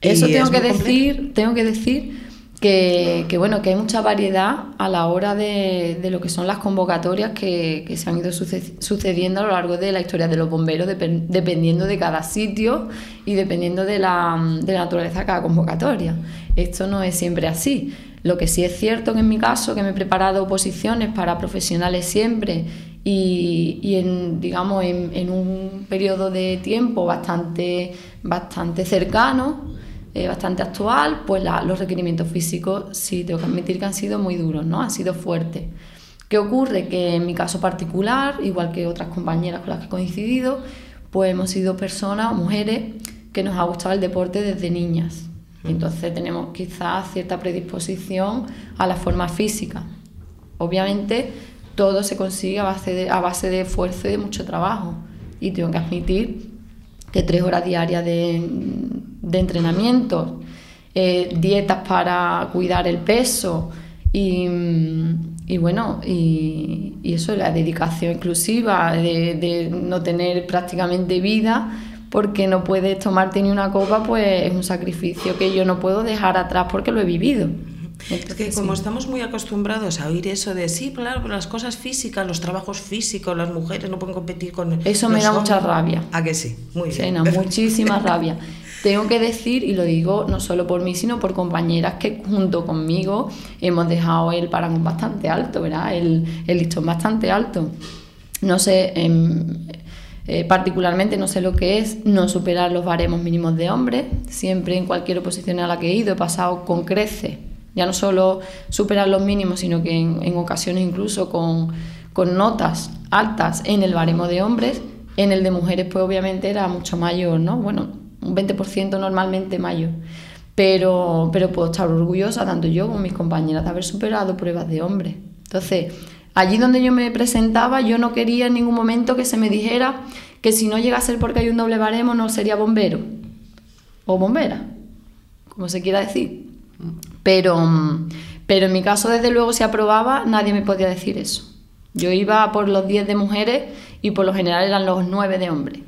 Eso tengo que decir, tengo que decir que, bueno, que hay mucha variedad a la hora de, de lo que son las convocatorias que, que, se han ido sucediendo a lo largo de la historia de los bomberos, dep dependiendo de cada sitio y dependiendo de la, de la naturaleza de cada convocatoria. Esto no es siempre así. Lo que sí es cierto que en mi caso, que me he preparado oposiciones para profesionales siempre y, y en, digamos, en, en, un periodo de tiempo bastante, bastante cercano, eh, bastante actual, pues la, los requerimientos físicos sí tengo que admitir que han sido muy duros, ¿no? Han sido fuertes. ¿Qué ocurre? Que en mi caso particular, igual que otras compañeras con las que he coincidido, pues hemos sido personas o mujeres que nos ha gustado el deporte desde niñas. Entonces tenemos quizás cierta predisposición a la forma física. Obviamente todo se consigue a base de, a base de esfuerzo y de mucho trabajo. Y tengo que admitir que tres horas diarias de, de entrenamiento, eh, dietas para cuidar el peso y, y bueno, y, y, eso, la dedicación exclusiva de, de, no tener prácticamente vida porque no puedes tomarte ni una copa, pues es un sacrificio que yo no puedo dejar atrás porque lo he vivido. Entonces, es que como sí. estamos muy acostumbrados a oír eso de sí, claro, las cosas físicas, los trabajos físicos, las mujeres no pueden competir con. Eso me da hombres. mucha rabia. ¿A que sí? Muy sí, bien. No, muchísima rabia. Tengo que decir, y lo digo no solo por mí, sino por compañeras que junto conmigo hemos dejado el parangón bastante alto, ¿verdad? El, el listón bastante alto. No sé, eh, eh, particularmente no sé lo que es no superar los baremos mínimos de hombres. Siempre en cualquier oposición a la que he ido he pasado con creces ya no solo superar los mínimos, sino que en, en ocasiones incluso con, con, notas altas en el baremo de hombres, en el de mujeres pues obviamente era mucho mayor, ¿no? Bueno, un 20% normalmente mayor. Pero, pero puedo estar orgullosa, tanto yo como mis compañeras, de haber superado pruebas de hombres. Entonces, allí donde yo me presentaba, yo no quería en ningún momento que se me dijera que si no llega a ser porque hay un doble baremo no sería bombero o bombera, como se quiera decir. Pero, pero en mi caso, desde luego, si aprobaba, nadie me podía decir eso. Yo iba por los 10 de mujeres y por lo general eran los 9 de hombres.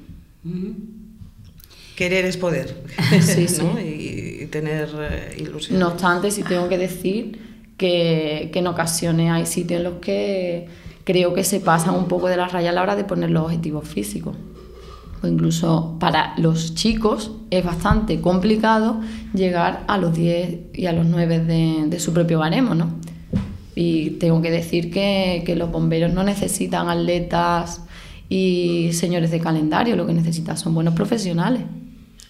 Querer es poder. Sí, sí. ¿no? y, y, tener eh, ilusión. No obstante, sí tengo que decir que, que en ocasiones hay sitios en los que creo que se pasan un poco de la raya a la hora de poner los objetivos físicos o incluso para los chicos es bastante complicado llegar a los 10 y a los 9 de, de su propio baremo, ¿no? Y tengo que decir que, que los bomberos no necesitan atletas y señores de calendario, lo que necesitan son buenos profesionales,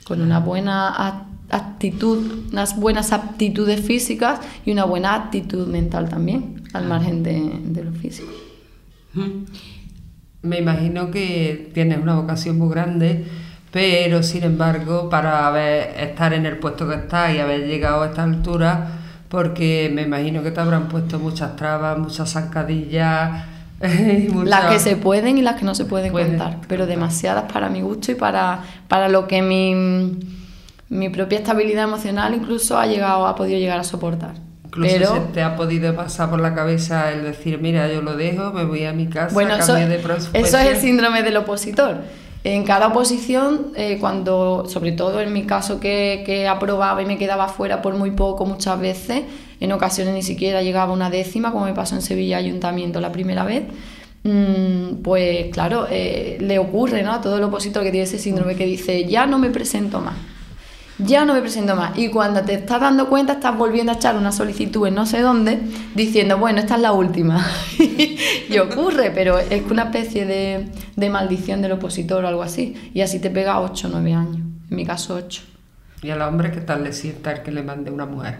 con una buena actitud, unas buenas aptitudes físicas y una buena actitud mental también, al margen de, de lo físico. Me imagino que tienes una vocación muy grande, pero sin embargo, para haber, estar en el puesto que estás y haber llegado a esta altura, porque me imagino que te habrán puesto muchas trabas, muchas zancadillas, muchas- Las que se pueden y las que no se pueden Pueden contar, pero demasiadas para mi gusto y para, para lo que mi, mi propia estabilidad emocional incluso ha llegado, ha podido llegar a soportar. Incluso pero se te ha podido pasar por la cabeza el decir, mira, yo lo dejo, me voy a mi casa, bueno, eso, de eso es profesión". el síndrome del opositor. En cada oposición, eh, cuando, sobre todo en mi caso que, que aprobaba y me quedaba fuera por muy poco muchas veces, en ocasiones ni siquiera llegaba a una décima, como me pasó en Sevilla Ayuntamiento la primera vez, mm, pues claro, eh, le ocurre ¿no? a todo el opositor que tiene ese síndrome que dice, ya no me presento más. Ya no me presento más. Y cuando te estás dando cuenta, estás volviendo a echar una solicitud en no sé dónde, diciendo, bueno, esta es la última. y ocurre, pero es una especie de, de maldición del opositor o algo así. Y así te pega 8 o 9 años. En mi caso, 8. Y al hombre, ¿qué tal le sienta el que le mande una mujer?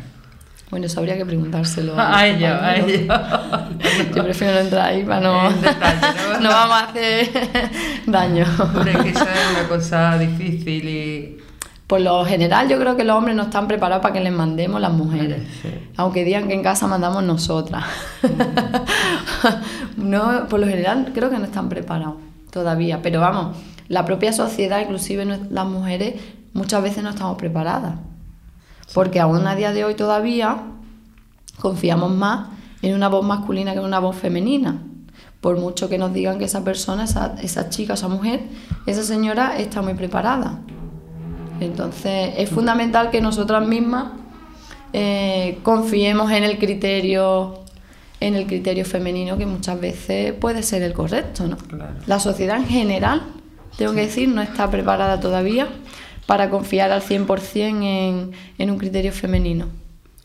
Bueno, eso habría que preguntárselo. A los ella, a ella. Yo prefiero no entrar ahí para no, detalle, ¿no? no vamos a hacer daño. Hombre, que es una cosa difícil y... Por lo general, yo creo que los hombres no están preparados para que les mandemos las mujeres. Sí. Aunque digan que en casa mandamos nosotras. no, por lo general, creo que no están preparados todavía. Pero vamos, la propia sociedad, inclusive las mujeres, muchas veces no estamos preparadas. Porque aún a día de hoy todavía confiamos más en una voz masculina que en una voz femenina. Por mucho que nos digan que esa persona, esa, esa chica, esa mujer, esa señora está muy preparada. Entonces es fundamental que nosotras mismas eh, confiemos en el criterio en el criterio femenino que muchas veces puede ser el correcto, ¿no? Claro. La sociedad en general, tengo que decir, no está preparada todavía para confiar al 100% en, en un criterio femenino.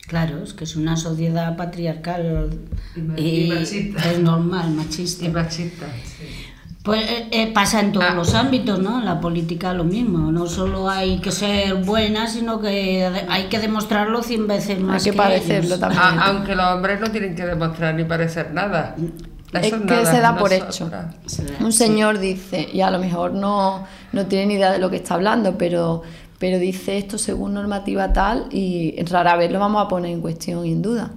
Claro, es que es una sociedad patriarcal Y ma- y, y machista. es normal, machista. Y machista. sí. Pues eh, eh, pasa en todos los ámbitos, ¿no? En la política lo mismo. No solo hay que ser buena, sino que hay que demostrarlo cien veces más. que parecerlo ellos. también. A- aunque los hombres no tienen que demostrar ni parecer nada. Es que nada, se da por hecho. nosotras. Se da- Un sí. señor dice, y a lo mejor no, no tiene ni idea de lo que está hablando, pero, pero dice esto según normativa tal y rara vez lo vamos a poner en cuestión y en duda.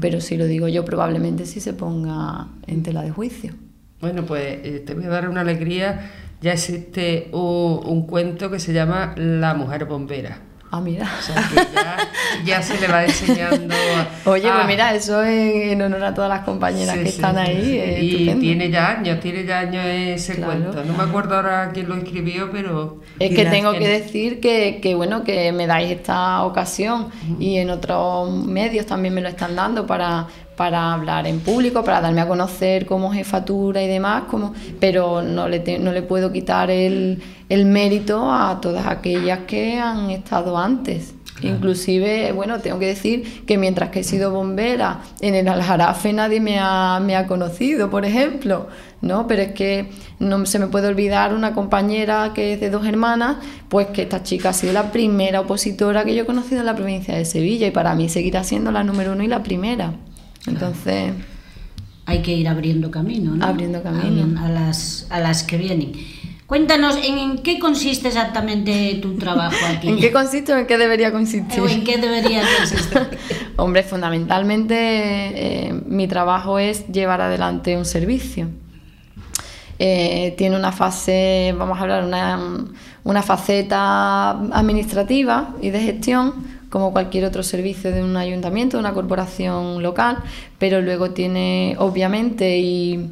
Pero si lo digo yo, probablemente sí se ponga en tela de juicio. Bueno, pues eh, te voy a dar una alegría. Ya existe un, un cuento que se llama La mujer bombera. Ah, mira. O sea que ya, ya se le va enseñando. a- Oye, Ah, pues mira, eso es en honor a todas las compañeras sí, que sí, están sí, ahí. sí. es Y estupendo. tiene ya años, tiene ya años ese Claro. cuento. No me acuerdo ahora quién lo escribió, pero. Es que tengo que- que decir que, que, bueno que me dais esta ocasión y en otros medios también me lo están dando para, para hablar en público, para darme a conocer como jefatura y demás, como, pero no le, te- no le puedo quitar el, el mérito a todas aquellas que han estado antes. Inclusive, bueno, tengo que decir que mientras que he sido bombera en el Aljarafe nadie me ha, me ha conocido, por ejemplo, ¿no? Pero es que no se me puede olvidar una compañera que es de dos hermanas, pues que esta chica ha sido la primera opositora que yo he conocido en la provincia de Sevilla y para mí seguirá siendo la número uno y la primera. Entonces, Hay que ir abriendo camino, ¿no? Abriendo camino. A, a las, a las que vienen. Cuéntanos, ¿en, en qué consiste exactamente tu trabajo aquí? ¿en qué consiste o en qué debería consistir? ¿O en qué debería consistir? Hombre, fundamentalmente eh, mi trabajo es llevar adelante un servicio. Eh, tiene una fase, vamos a hablar, una, una faceta administrativa y de gestión, como cualquier otro servicio de un ayuntamiento, de una corporación local, pero luego tiene, obviamente, y,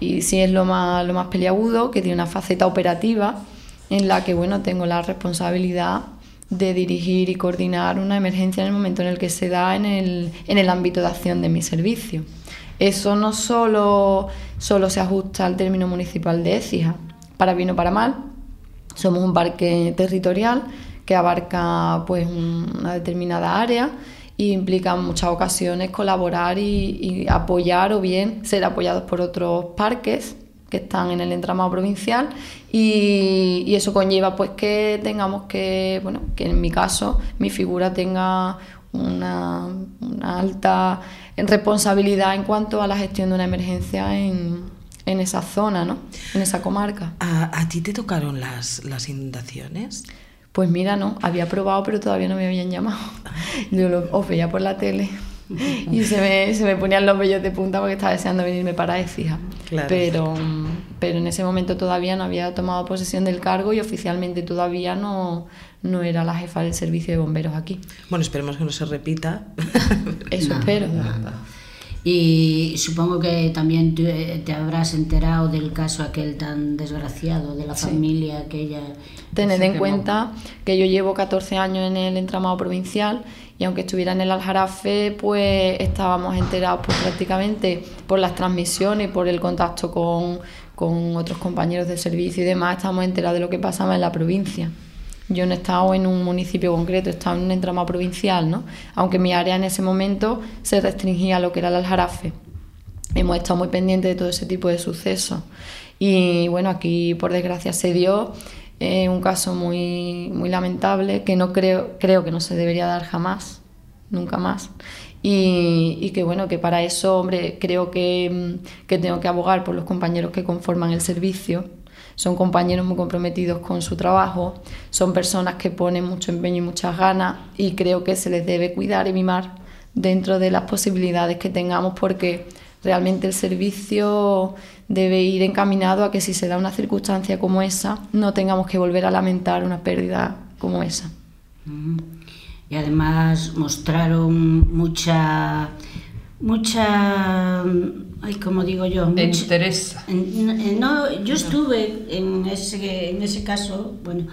y sí es lo más, lo más peliagudo, que tiene una faceta operativa en la que bueno, tengo la responsabilidad de dirigir y coordinar una emergencia en el momento en el que se da en el, en el ámbito de acción de mi servicio. Eso no solo, solo se ajusta al término municipal de Écija, para bien o para mal. Somos un parque territorial que abarca pues un- una determinada área y implica en muchas ocasiones colaborar y, y apoyar o bien ser apoyados por otros parques que están en el entramado provincial y, y eso conlleva pues que tengamos que, bueno, que en mi caso mi figura tenga una, una alta responsabilidad en cuanto a la gestión de una emergencia en, en esa zona, ¿no? En esa comarca. ¿A, a ti te tocaron las, las inundaciones? Pues mira, no, había probado pero todavía no me habían llamado. Yo lo os veía por la tele y se me, se me ponían los vellos de punta porque estaba deseando venirme para Écija. Claro. Pero, pero en ese momento todavía no había tomado posesión del cargo y oficialmente todavía no, no era la jefa del servicio de bomberos aquí. Bueno, esperemos que no se repita. Eso No, espero. Y supongo que también tú, eh, te habrás enterado del caso aquel tan desgraciado de la Sí. familia aquella. Tened en cuenta que yo llevo 14 años en el entramado provincial y aunque estuviera en el Aljarafe, pues estábamos enterados pues, prácticamente por las transmisiones, por el contacto con, con otros compañeros de servicio y demás, estábamos enterados de lo que pasaba en la provincia. Yo no he estado en un municipio concreto, he estado en un entramado provincial, ¿no? Aunque mi área en ese momento se restringía a lo que era el Aljarafe. Hemos estado muy pendientes de todo ese tipo de sucesos. Y bueno, aquí por desgracia se dio eh, un caso muy, muy lamentable que no creo, creo que no se debería dar jamás, nunca más. Y, y que bueno, que para eso, hombre, creo que, mm, que tengo que abogar por los compañeros que conforman el servicio. Son compañeros muy comprometidos con su trabajo, son personas que ponen mucho empeño y muchas ganas y creo que se les debe cuidar y mimar dentro de las posibilidades que tengamos porque realmente el servicio debe ir encaminado a que si se da una circunstancia como esa no tengamos que volver a lamentar una pérdida como esa. Y además mostraron mucha. Mucha. ay, como digo yo. Mucha- en- no, yo estuve en ese, en ese caso, bueno,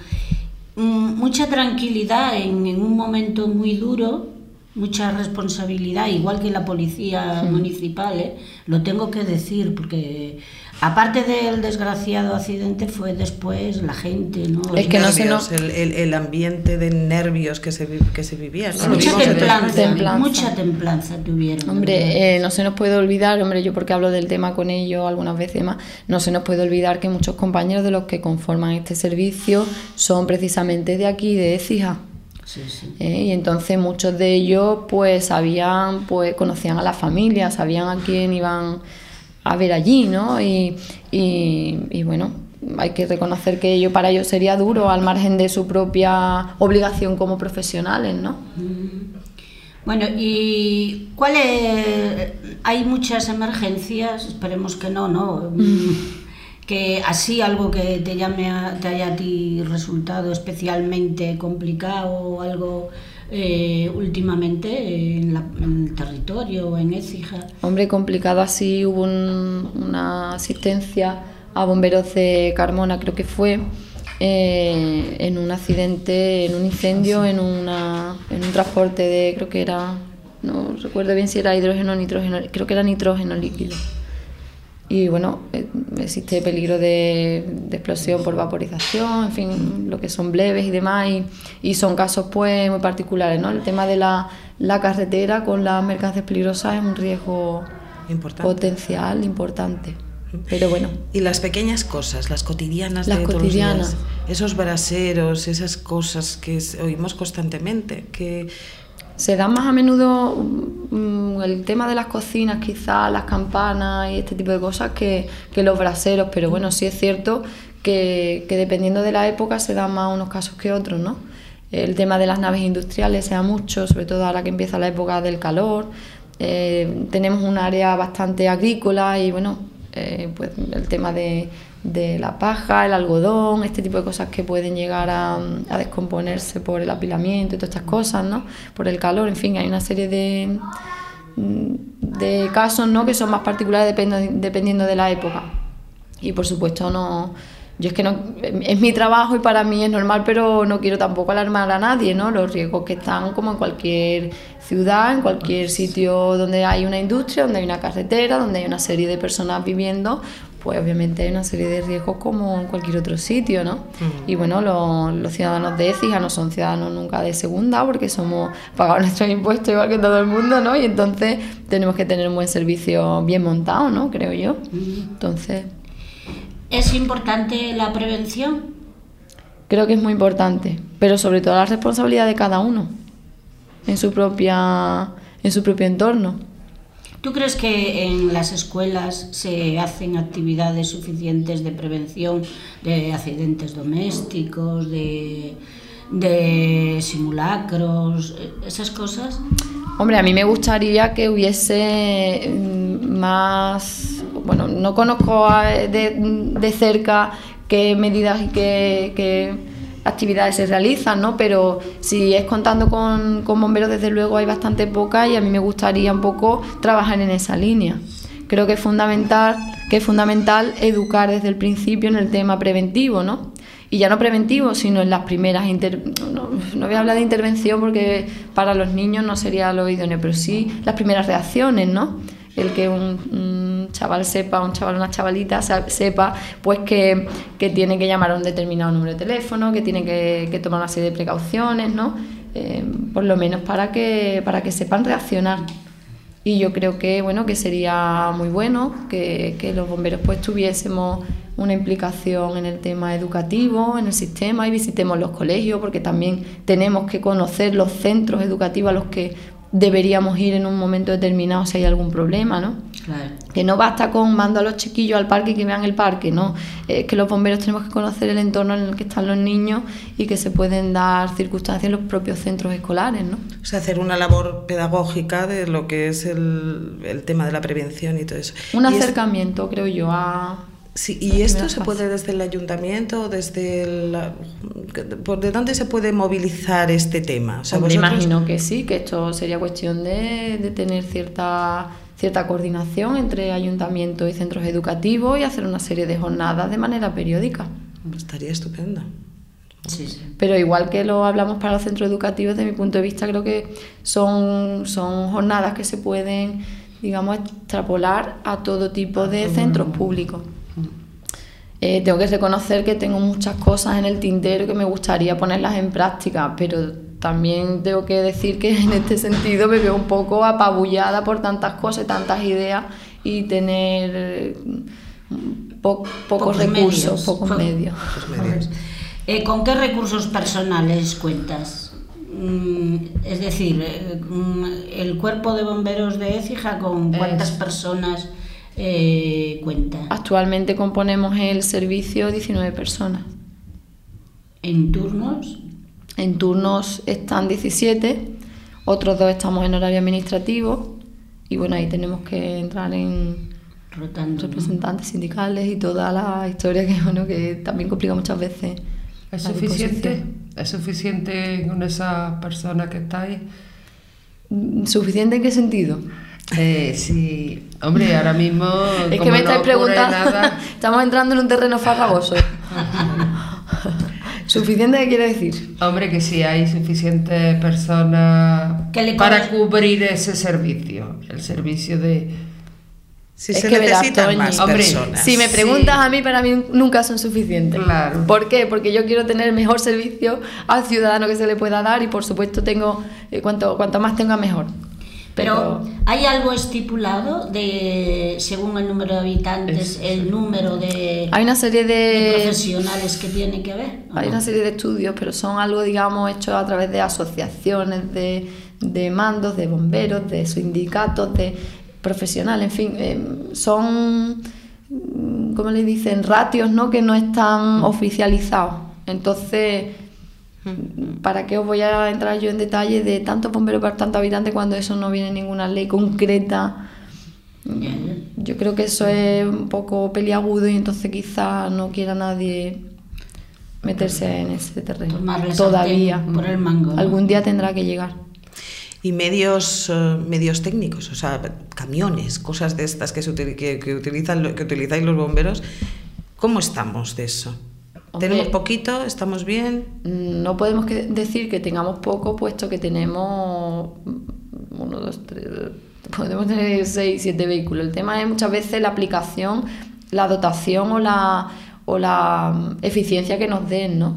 mm, mucha tranquilidad en, en un momento muy duro, mucha responsabilidad, igual que la policía municipal, ¿eh? lo tengo que decir, porque aparte del desgraciado accidente fue después la gente, ¿no? Es que no se nos- el, el- el ambiente de nervios que se, que se vivía. mucha templanza, Templanza. mucha templanza tuvieron. Hombre, eh, no se nos puede olvidar, hombre, yo porque hablo del tema con ellos algunas veces más, no se nos puede olvidar que muchos compañeros de los que conforman este servicio son precisamente de aquí, de Écija. Sí, sí. ¿eh? Y entonces muchos de ellos pues sabían, pues conocían a la familia, sabían a quién iban a ver allí, ¿no? Y, y- y bueno, hay que reconocer que ello para ellos sería duro al margen de su propia obligación como profesionales, ¿no? Bueno, ¿y cuáles? Hay muchas emergencias, esperemos que no, ¿no? Que así algo que te llame a- te haya a ti resultado especialmente complicado o algo eh, últimamente en, la- en el territorio o en Écija. Hombre, complicado así, hubo un- una asistencia a bomberos de Carmona, creo que fue, eh, en un accidente, en un incendio, en, una, en un transporte de, creo que era, no recuerdo bien si era hidrógeno o nitrógeno, creo que era nitrógeno líquido. Y bueno, eh, existe peligro de, de explosión por vaporización, en fin, lo que son bleves y demás, y, y son casos pues muy particulares, ¿no? El tema de la, la carretera con las mercancías peligrosas es un riesgo Importante. potencial importante. Pero bueno, Y las pequeñas cosas, las cotidianas Las de todos cotidianas. los días, esos braseros, esas cosas que oímos constantemente, que se da más a menudo mm, el tema de las cocinas, quizás las campanas y este tipo de cosas que, que los braseros, pero bueno, sí es cierto que, que dependiendo de la época se dan más unos casos que otros, ¿no? El tema de las naves industriales se da mucho, sobre todo ahora que empieza la época del calor. Eh, tenemos un área bastante agrícola y bueno, eh, pues el tema de, de la paja, el algodón, este tipo de cosas que pueden llegar a, a descomponerse por el apilamiento y todas estas cosas, ¿no? Por el calor, en fin, hay una serie de, de casos, ¿no? Que son más particulares dependo- dependiendo de la época. Y por supuesto no... Yo es que no, es mi trabajo y para mí es normal, pero no quiero tampoco alarmar a nadie, ¿no? Los riesgos que están como en cualquier ciudad, en cualquier sitio donde hay una industria, donde hay una carretera, donde hay una serie de personas viviendo, pues obviamente hay una serie de riesgos como en cualquier otro sitio, ¿no? Mm. Y bueno, lo- los ciudadanos de Écija no son ciudadanos nunca de segunda porque somos pagamos nuestros impuestos igual que todo el mundo, ¿no? Y entonces tenemos que tener un buen servicio bien montado, ¿no? Creo yo. Entonces, ¿Es importante la prevención? creo que es muy importante, pero sobre todo la responsabilidad de cada uno en su propia en su propio entorno. ¿Tú crees que en las escuelas se hacen actividades suficientes de prevención de accidentes domésticos, de, simulacros, esas cosas? Hombre, a mí me gustaría que hubiese mm, más, bueno, no conozco de, de cerca qué medidas y qué, qué actividades se realizan, ¿no? Pero si es contando con, con bomberos, desde luego hay bastante pocas y a mí me gustaría un poco trabajar en esa línea. Creo que es fundamental, que es fundamental educar desde el principio en el tema preventivo, ¿no? Y ya no preventivo, sino en las primeras inter- no, no voy a hablar de intervención porque para los niños no sería lo idóneo, pero sí las primeras reacciones, ¿no? El que un, un chaval sepa, un chaval, una chavalita sepa, pues que, que tiene que llamar a un determinado número de teléfono, que tiene que, que tomar una serie de precauciones, ¿no? Eh, por lo menos para que, para que sepan reaccionar. Y yo creo que bueno que sería muy bueno que, que los bomberos pues tuviésemos una implicación en el tema educativo, en el sistema y visitemos los colegios porque también tenemos que conocer los centros educativos a los que deberíamos ir en un momento determinado si hay algún problema, ¿no? Claro. Que no basta con mando a los chiquillos al parque y que vean el parque, no. Es que los bomberos tenemos que conocer el entorno en el que están los niños y que se pueden dar circunstancias en los propios centros escolares, ¿no? O sea, hacer una labor pedagógica de lo que es el, el tema de la prevención y todo eso. Un es- acercamiento, creo yo, a... Sí, ¿Y esto se fase. puede desde el ayuntamiento, desde la- por de dónde se puede movilizar este tema? O sea, vosotros- imagino que sí, que esto sería cuestión de, de tener cierta, cierta coordinación entre ayuntamientos y centros educativos y hacer una serie de jornadas de manera periódica. Estaría estupendo. Sí, sí. Pero igual que lo hablamos para los centros educativos, desde mi punto de vista, creo que son, son jornadas que se pueden, digamos, extrapolar a todo tipo de centros públicos. Eh, tengo que reconocer que tengo muchas cosas en el tintero que me gustaría ponerlas en práctica, pero también tengo que decir que en este sentido me veo un poco apabullada por tantas cosas tantas ideas y tener po- pocos, Pocos recursos, medios. pocos Po- medios. Eh, ¿Con qué recursos personales cuentas? Mm, es decir, eh, mm, el cuerpo de bomberos de Écija, ¿con cuántas Es- personas eh, cuenta? Actualmente componemos el servicio 19 personas. ¿En turnos? En turnos están 17, otros dos estamos en horario administrativo y bueno, ahí tenemos que entrar en Rotando. ¿no? representantes sindicales y toda la historia que, bueno, que también complica muchas veces. ¿Es suficiente? ¿Es suficiente con esas personas que estáis? ¿Suficiente en qué sentido? Eh, sí, hombre, ahora mismo. es que me estáis preguntando, nada, estamos entrando en un terreno farragoso. ¿Suficiente qué quiere decir? hombre, que si hay suficientes personas para cubrir ese servicio, el servicio de. Si Es se que verás, necesitan Toñi, más hombre, personas. Si me Sí. preguntas a mí, para mí nunca son suficientes. Claro. ¿Por qué? Porque yo quiero tener el mejor servicio al ciudadano que se le pueda dar y por supuesto tengo eh, cuanto, cuanto más tenga mejor. Pero ¿hay algo estipulado de, según el número de habitantes, el número de, hay una serie de de, profesionales que tiene que ver? ¿o hay no? una serie de estudios, pero son algo, digamos, hechos a través de asociaciones, de, de mandos, de bomberos, de sindicatos, de profesionales, en fin, eh, son, mm, ¿cómo le dicen? Ratios, ¿no? Que no están oficializados. Entonces, ¿para qué os voy a entrar yo en detalle de tantos bomberos por tantos habitantes cuando eso no viene en ninguna ley concreta? Yo creo que eso es un poco peliagudo y entonces quizá no quiera nadie meterse en ese terreno. Todavía. por el mango, ¿no? Algún día tendrá que llegar. Y medios, eh, medios técnicos, o sea, camiones, cosas de estas que, se util- que, que utilizan, que utilizáis los bomberos. ¿Cómo estamos de eso? Hombre. ¿Tenemos poquito? ¿Estamos bien? No podemos que- decir que tengamos poco, puesto que tenemos mm, uno, dos, tres, podemos tener seis, siete vehículos. El tema es muchas veces la aplicación la dotación o la, o la mm, eficiencia que nos den, ¿no?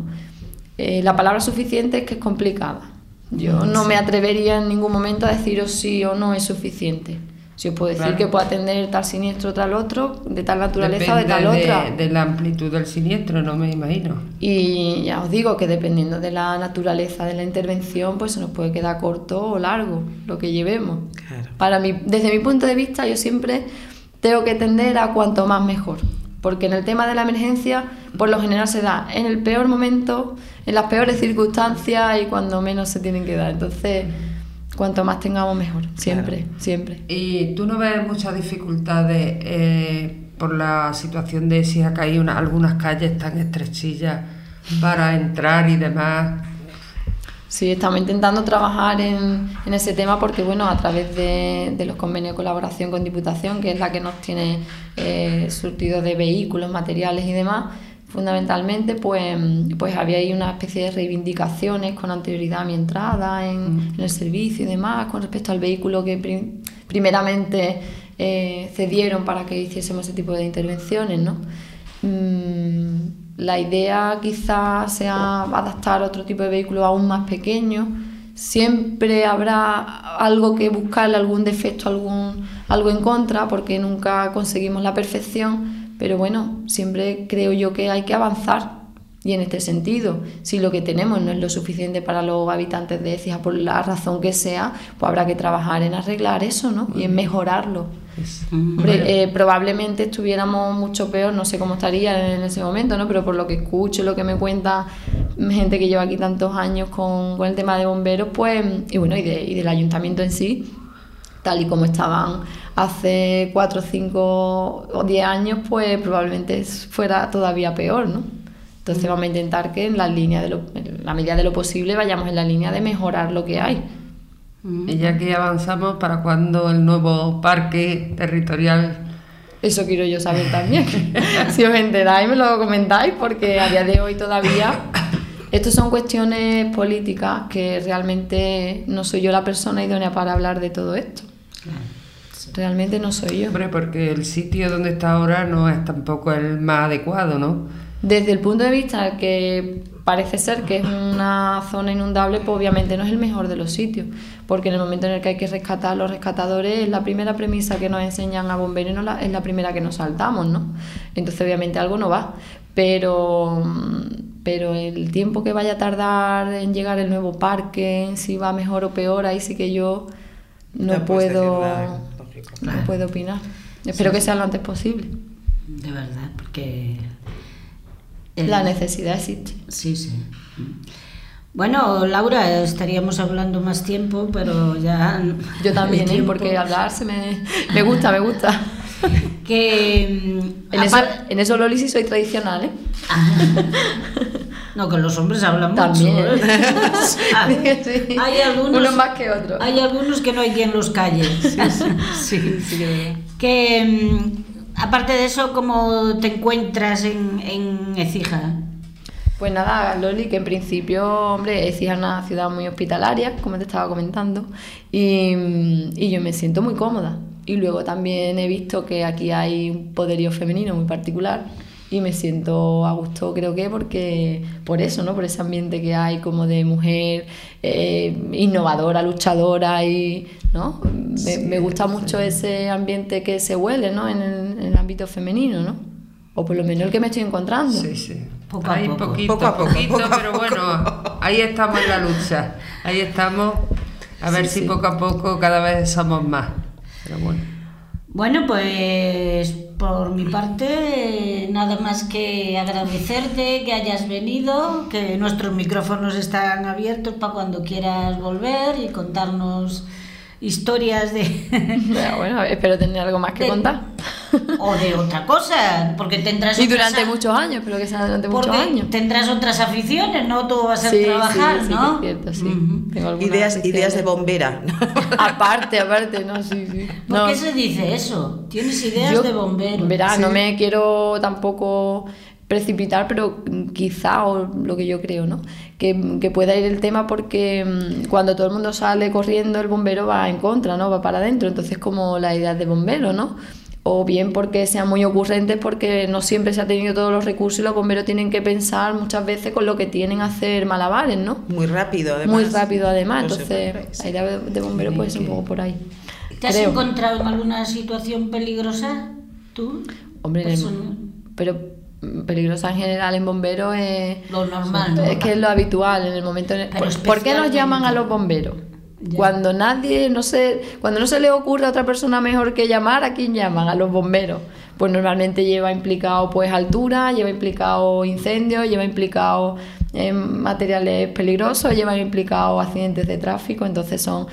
Eh, la palabra suficiente es que es complicada. Yo no me atrevería en ningún momento a deciros sí o no es suficiente. Si os puedo decir Claro. que puedo atender tal siniestro, tal otro, de tal naturaleza o de Depende tal de- otra. de la amplitud del siniestro, no me imagino. Y ya os digo que dependiendo de la naturaleza de la intervención, pues se nos puede quedar corto o largo lo que llevemos. Claro. Para mí, desde mi punto de vista, yo siempre tengo que tender a cuanto más mejor. Porque en el tema de la emergencia, por lo general se da en el peor momento, en las peores circunstancias y cuando menos se tienen que dar. Entonces, cuanto más tengamos mejor, siempre, siempre. ¿Y tú no ves muchas dificultades eh, por la situación de si ha caído una- algunas calles tan estrechillas para entrar y demás? Sí, estamos intentando trabajar en, en ese tema porque, bueno, a través de, de los convenios de colaboración con Diputación, que es la que nos tiene eh, surtido de vehículos, materiales y demás, fundamentalmente, pues, pues había ahí una especie de reivindicaciones con anterioridad a mi entrada en, en el servicio y demás, con respecto al vehículo que prim- primeramente eh, cedieron para que hiciésemos ese tipo de intervenciones, ¿no? Mm, la idea quizás sea adaptar otro tipo de vehículo aún más pequeño. Siempre habrá algo que buscarle, algún defecto, algún, algo en contra, porque nunca conseguimos la perfección. Pero bueno, siempre creo yo que hay que avanzar. Y en este sentido, si lo que tenemos no es lo suficiente para los habitantes de Écija, por la razón que sea, pues habrá que trabajar en arreglar eso, ¿no? Y en mejorarlo. Hombre, eh, probablemente estuviéramos mucho peor, no sé cómo estaría en ese momento, ¿no? Pero por lo que escucho, lo que me cuenta gente que lleva aquí tantos años con, con el tema de bomberos, pues, y bueno, y, de- y del ayuntamiento en sí, tal y como estaban hace 4, 5 o 10 años, pues probablemente fuera todavía peor, ¿no? Entonces vamos a intentar que en la línea de lo, en la medida de lo posible vayamos en la línea de mejorar lo que hay. Y ya que avanzamos, ¿para cuándo el nuevo parque territorial? Eso quiero yo saber también. si os enteráis, me lo comentáis, porque a día de hoy todavía. Estas son cuestiones políticas que realmente no soy yo la persona idónea para hablar de todo esto. Realmente no soy yo. Hombre, porque el sitio donde está ahora no es tampoco el más adecuado, ¿no? Desde el punto de vista que parece ser que es una zona inundable, pues obviamente no es el mejor de los sitios, porque en el momento en el que hay que rescatar a los rescatadores es la primera premisa que nos enseñan a bomberos no la- es la primera que nos saltamos, ¿no? Entonces obviamente algo no va, pero, pero el tiempo que vaya a tardar en llegar el nuevo parque, si va mejor o peor, ahí sí que yo no, No puedo, no puedo opinar. Espero que sea lo antes posible. De verdad, porque... La necesidad existe. Sí, sí. Bueno, Laura, estaríamos hablando más tiempo, pero ya... Yo también, ¿eh? porque hablar se me, me gusta, me gusta. Que... En eso, en eso Loli sí soy tradicional, ¿eh? No, que los hombres hablan También. mucho. ¿eh? Sí. Hay algunos, Unos más que otros. Hay algunos que no hay quien los calle. Sí, Que mm, aparte de eso, ¿cómo te encuentras en, en Ecija? Pues nada, Loli, que en principio, hombre, Écija es una ciudad muy hospitalaria, como te estaba comentando, y, y yo me siento muy cómoda. Y luego también he visto que aquí hay un poderío femenino muy particular y me siento a gusto, creo que, porque por eso, ¿no? Por ese ambiente que hay como de mujer eh, innovadora, luchadora y, ¿no? Me, me gusta mucho ese ambiente que se huele, ¿no? En el, en el ámbito femenino, ¿no? O por lo menos el que me estoy encontrando. Sí, sí. Poco a Hay poco. poquito, Poco a poco, poquito, poco a pero poco. bueno, ahí estamos en la lucha. Ahí estamos. A ver si poco a poco cada vez somos más. Pero bueno. Bueno, pues por mi parte, nada más que agradecerte que hayas venido, que nuestros micrófonos están abiertos para cuando quieras volver y contarnos historias de... Pero bueno, espero tener algo más que De- contar. o de otra cosa, porque tendrás Y otras durante a- muchos años, espero que sea durante muchos años. tendrás otras aficiones, no todo va a ser Sí, trabajar, sí, sí, ¿no? que es cierto, sí. Tengo algunas Ideas, aficiones. ideas de bombera. Aparte, aparte, no, sí, sí. ¿Por No, qué se dice eso? Tienes ideas yo- de bombero. Verá, Sí. no me quiero tampoco precipitar, pero quizá, o lo que yo creo, ¿no? Que, que pueda ir el tema porque mm, cuando todo el mundo sale corriendo, el bombero va en contra, ¿no? Va para adentro. Entonces, como las ideas de bombero, ¿no? o bien porque sean muy ocurrentes porque no siempre se ha tenido todos los recursos y los bomberos tienen que pensar muchas veces con lo que tienen hacer malabares, ¿no? Muy rápido, además. Muy rápido además, No entonces puede, sí. la idea de de bombero puede ser un poco por ahí. ¿Te has Creo. encontrado en alguna situación peligrosa tú? Hombre, en el- Persona- pero peligrosa en general en bomberos es... Lo normal, ¿no? Es que es lo habitual en el momento. En el- ¿Por, por qué nos llaman a los bomberos? Ya. Cuando nadie, no sé, cuando no se le ocurre a otra persona mejor que llamar, ¿a quién llaman? A los bomberos. Pues normalmente lleva implicado pues altura, lleva implicado incendios, lleva implicado eh, materiales peligrosos, lleva implicado accidentes de tráfico, entonces son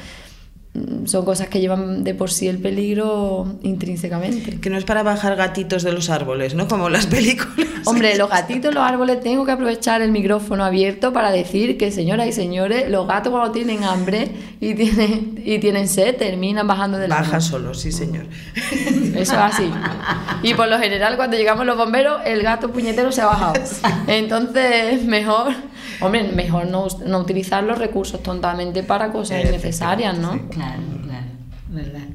son cosas que llevan de por sí el peligro intrínsecamente. Que no es para bajar gatitos de los árboles, ¿no? Como las películas. Hombre, los gatitos, los árboles, tengo que aprovechar el micrófono abierto para decir que, señoras y señores, los gatos cuando tienen hambre y tienen, y tienen sed, terminan bajando del Baja solo, sí, señor. Eso es así. Y por lo general, cuando llegamos los bomberos, el gato puñetero se ha bajado. Entonces, mejor, hombre, mejor no, no utilizar los recursos tontamente para cosas innecesarias, ¿no? Claro, claro, verdad.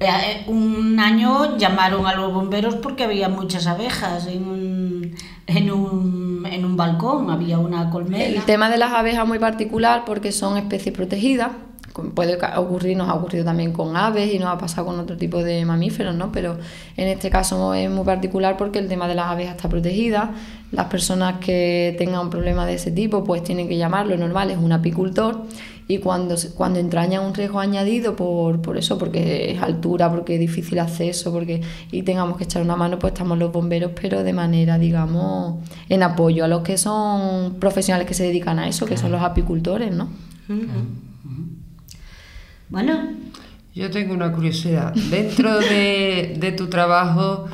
Eh, un año llamaron a los bomberos porque había muchas abejas en un, en un, en un balcón, había una colmena. El tema de las abejas es muy particular porque son especies protegidas. Puede ocurrir, nos ha ocurrido también con aves y nos ha pasado con otro tipo de mamíferos, ¿no? Pero en este caso es muy particular porque el tema de las abejas está protegida. Las personas que tengan un problema de ese tipo, pues tienen que llamarlo, normal, es un apicultor. Y cuando, se- cuando entraña un riesgo añadido por, por eso, porque es altura, porque es difícil acceso, porque y tengamos que echar una mano, pues estamos los bomberos, pero de manera, digamos, en apoyo a los que son profesionales que se dedican a eso, que son los apicultores, ¿no? Bueno, Yo tengo una curiosidad. Dentro de, de tu trabajo,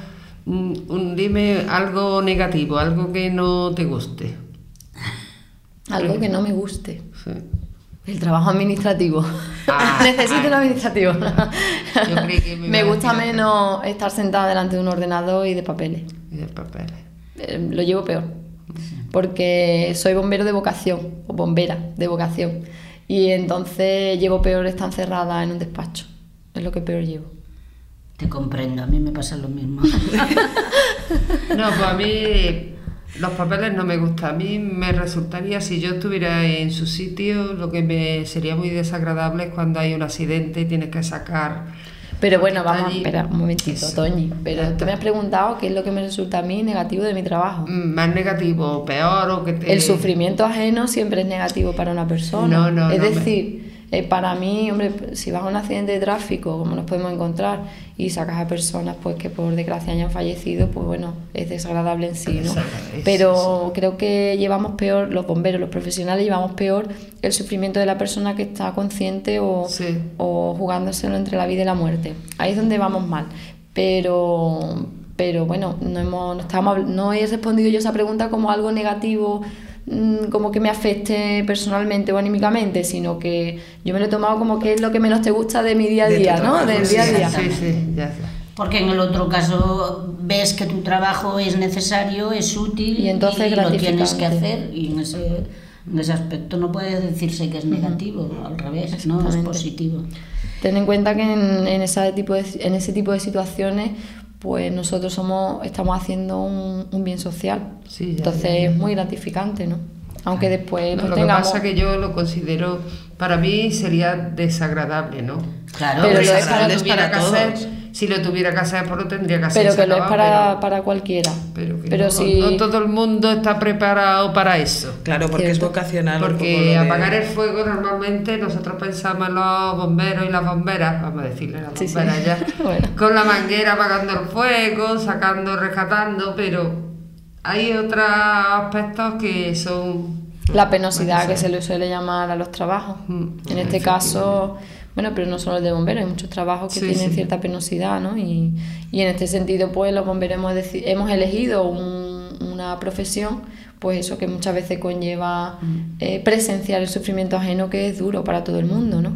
mm, un- dime algo negativo, algo que no te guste. Algo que no me guste. Sí. El trabajo administrativo. Ah, Necesito un ah. administrativo. Yo creí que me gusta menos estar sentada delante de un ordenador y de papeles. Y de papeles. Eh, lo llevo peor. Porque soy bombero de vocación, o bombera de vocación. Y entonces llevo peor estar encerrada en un despacho. Es lo que peor llevo. te comprendo, a mí me pasa lo mismo. No, pues a mí los papeles no me gustan. A mí me resultaría, si yo estuviera en su sitio, lo que me sería muy desagradable es cuando hay un accidente y tienes que sacar. Pero bueno, vamos a esperar un momentito. Toñi. Pero tú me has preguntado qué es lo que me resulta a mí negativo de mi trabajo. Mm, Más negativo, peor o que te. El sufrimiento ajeno siempre es negativo para una persona. No, no, es no, decir, eh, para mí, hombre, si vas a un accidente de tráfico, como nos podemos encontrar, y sacas a personas pues que por desgracia hayan fallecido, pues bueno, es desagradable en sí, ¿no? Pero creo que llevamos peor, los bomberos, los profesionales, llevamos peor el sufrimiento de la persona que está consciente o, Sí. o jugándoselo entre la vida y la muerte. Ahí es donde vamos mal. Pero, pero bueno, no, hemos, no, estábamos no he respondido yo esa pregunta como algo negativo, como que me afecte personalmente o anímicamente, sino que yo me lo he tomado como que es lo que menos te gusta de mi día a De día, ¿no? trabajo, Del sí, día a día. Sí, sí, ya está. Porque en el otro caso ves que tu trabajo es necesario, es útil Y entonces lo tienes que hacer y en ese, en ese aspecto no puede decirse que es negativo, al revés, no es positivo. Ten en cuenta que en, en, esa tipo de, en ese tipo de situaciones, pues nosotros somos, estamos haciendo un, un bien social. Sí, ya, Entonces ya, ya. es muy gratificante, ¿no? Aunque después No, pues, lo que pasa es que yo lo considero, para mí sería desagradable, ¿no? Claro, Pero lo es si para- lo lo tuviera para que hacer, si lo tuviera que hacer, pues lo tendría que hacer. pero que lo es para, pero- para cualquiera. Pero que Pero no, si- no todo el mundo está preparado para eso. Claro, porque es vocacional. un poco Porque de- apagar el fuego normalmente nosotros pensamos en los bomberos y las bomberas, vamos a decirle las Sí, sí. bomberas ya, Bueno. con la manguera apagando el fuego, sacando, rescatando, pero hay otros aspectos que son... La penosidad Bueno, que se le suele llamar a los trabajos. Mm, En este caso, bueno, pero no solo el de bomberos, hay muchos trabajos que Sí, tienen sí. cierta penosidad, ¿no? Y, y en este sentido, pues los bomberos hemos, hemos elegido un- una profesión, pues eso que muchas veces conlleva eh, presenciar el sufrimiento ajeno que es duro para todo el mundo, ¿no?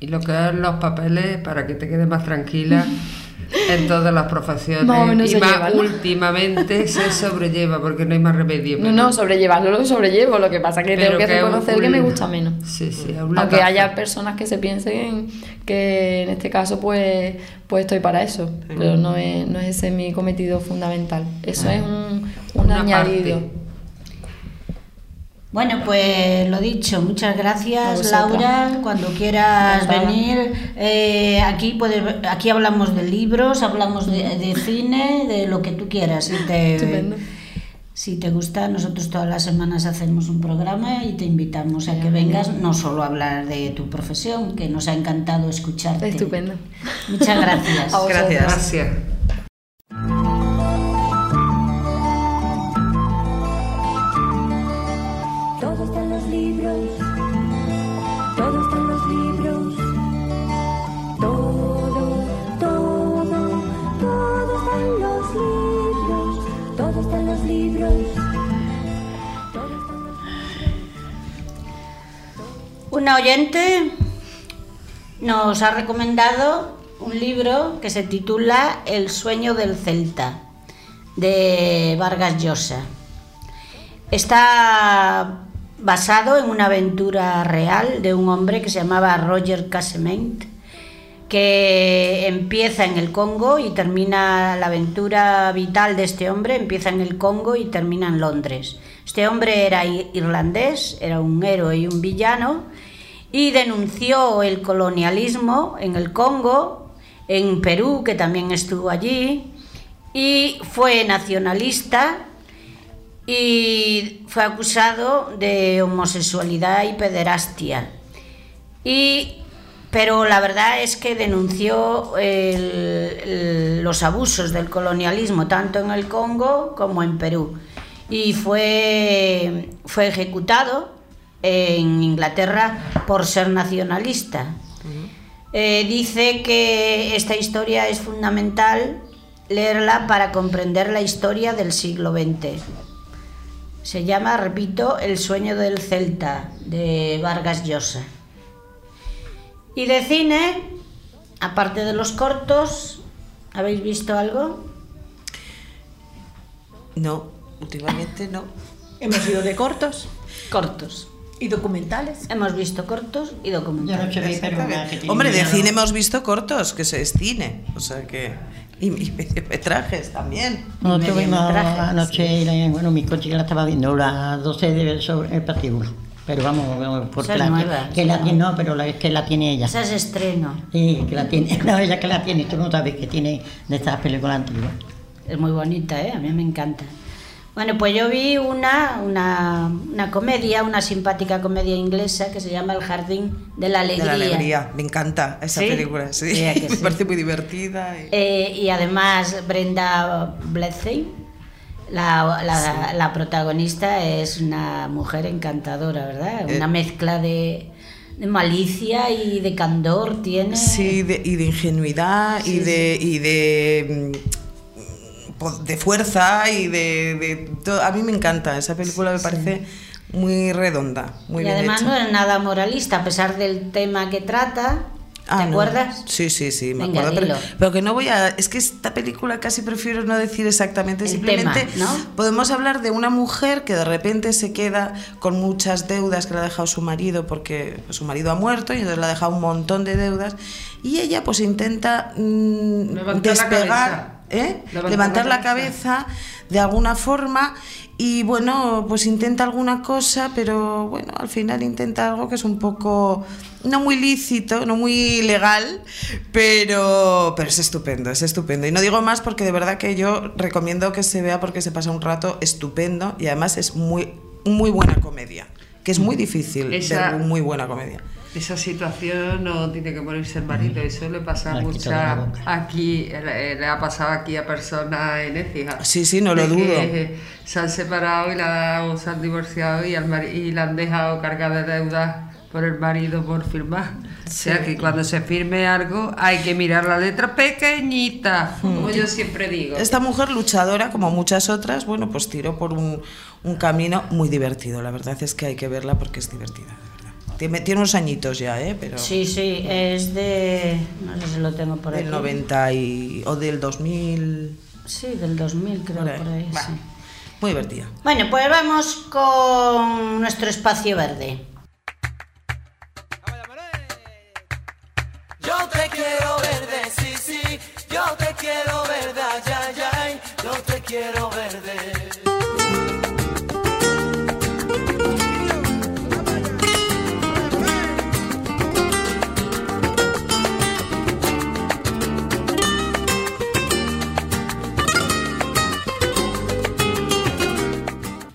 Y lo que es los papeles, para que te quedes más tranquila, en todas las profesiones. Más o menos y se más lleva, ¿no? últimamente se sobrelleva porque no hay más remedio. No, no, sobrellevarlo lo sobrellevo, lo que pasa es que pero tengo que es reconocer un- que me gusta menos. Sí, sí, Aunque taza. haya personas que se piensen que en este caso pues, pues estoy para eso, pero no es, no es ese mi cometido fundamental. Eso es un, un Una añadido. parte. Bueno, pues lo dicho, muchas gracias. Laura. Cuando quieras venir, eh, aquí puedes, aquí hablamos de libros, hablamos de, de cine, de lo que tú quieras. Si te, Estupendo. si te gusta, nosotros todas las semanas hacemos un programa y te invitamos a que vengas, no solo a hablar de tu profesión, que nos ha encantado escucharte. Estupendo. Muchas gracias. Gracias. Gracias. Una oyente nos ha recomendado un libro que se titula El sueño del Celta, de Vargas Llosa. Está basado en una aventura real de un hombre que se llamaba Roger Casement, que empieza en el Congo y termina la aventura vital de este hombre, empieza en el Congo y termina en Londres. Este hombre era irlandés, era un héroe y un villano, y denunció el colonialismo en el Congo, en Perú, que también estuvo allí, y fue nacionalista y fue acusado de homosexualidad y pederastia. Y, pero la verdad es que denunció los abusos del colonialismo tanto en el Congo como en Perú. Y fue, fue ejecutado en Inglaterra por ser nacionalista. Eh, dice que esta historia es fundamental leerla para comprender la historia del siglo XX. Se llama, repito, El sueño del Celta, de Vargas Llosa. Y de cine, aparte de los cortos, ¿habéis visto algo? No, últimamente no. Hemos ido de cortos Cortos. Y documentales. Hemos visto cortos y Yo no documentales. se ve, pero que Hombre, de cine hemos visto cortos, que se es cine. O sea que. Y, mediometrajes también. No, tuvimos anoche, la- bueno, mi coche la estaba viendo, las 12 de sobre el patíbulo. Pero vamos, vamos, porque Esa es la, nueva, que la no. tiene, no, pero la, es que la tiene ella. Esa es estreno. Sí, que la tiene, no, ella que la tiene, tú no sabes que tiene de estas películas antiguas. Es muy bonita, ¿eh? A mí me encanta. Bueno, pues yo vi una, una, una comedia, una simpática comedia inglesa que se llama El Jardín de la De Alegría. la alegría. Me encanta esa ¿Sí? película, sí. Sí, ¿a que Me sí? parece muy divertida. y- Eh, y además Brenda Blethyn, la, la, la protagonista, es una mujer encantadora, ¿verdad? Eh. Una mezcla de, de malicia y de candor tiene. Sí, de- y de ingenuidad y de. Y de mm, de fuerza y de, de todo. A mí me encanta, esa película me parece muy redonda, muy y bien además hecha. no es nada moralista, a pesar del tema que trata. ¿Te Ah, no. acuerdas? Sí, sí, sí, me Venga, acuerdo. Pero, pero que no voy a. Es que esta película casi prefiero no decir exactamente. El simplemente tema, ¿no? podemos hablar de una mujer que de repente se queda con muchas deudas que le ha dejado su marido porque su marido ha muerto y entonces le ha dejado un montón de deudas. Y ella, pues intenta mm, la despegar. ¿Eh? Levantar Levantar, la la cabeza. cabeza de alguna forma y bueno, pues intenta alguna cosa, pero bueno, al final intenta algo que es un poco no muy lícito, no muy legal, pero pero es estupendo, es estupendo. Y no digo más porque de verdad que yo recomiendo que se vea porque se pasa un rato estupendo y además es muy muy buena comedia, que es muy difícil Esa- ver muy buena comedia. Esa situación no tiene que morirse el marido, eso le pasa Me has quitado la mucha boca. aquí, le, le ha pasado aquí a personas en Écija. Sí, sí, no lo dudo. que se han separado y la, o se han divorciado y, al y la han dejado cargada de deudas por el marido por firmar. O sea que cuando se firme algo hay que mirar la letra pequeñita, como yo siempre digo. Esta mujer luchadora, como muchas otras, bueno, pues tiró por un, un camino muy divertido. La verdad es que hay que verla porque es divertida. Tiene, tiene unos añitos ya, ¿eh? Pero Sí, sí, es de. No sé si lo tengo por del aquí. 90 y, o del 2000. Sí, del 2000, creo, Por ahí. por ahí. Va. sí. Muy divertida. Bueno, pues vamos con nuestro espacio verde. Yo te quiero verde, sí, sí. Yo te quiero verde, ay, ay, ay. Yo te quiero verde.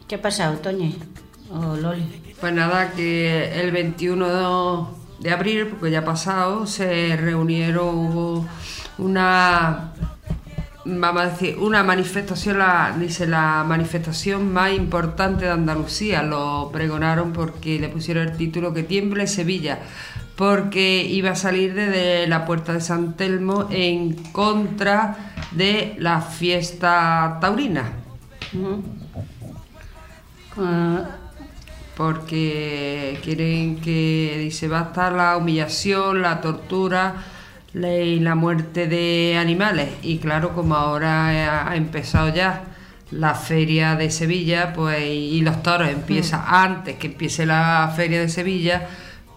¿Qué ha pasado, Toñi? O Loli. Pues nada, que el 21 de abril, porque ya ha pasado, se reunieron, hubo una, vamos a decir, una manifestación, la, dice la manifestación más importante de Andalucía, lo pregonaron porque le pusieron el título Que tiemble Sevilla, porque iba a salir desde la puerta de San Telmo en contra de la fiesta taurina. Ah, porque quieren que dice basta la humillación, la tortura y la muerte de animales. Y claro como ahora ha- empezado ya la feria de Sevilla pues y los toros empieza antes que empiece la feria de Sevilla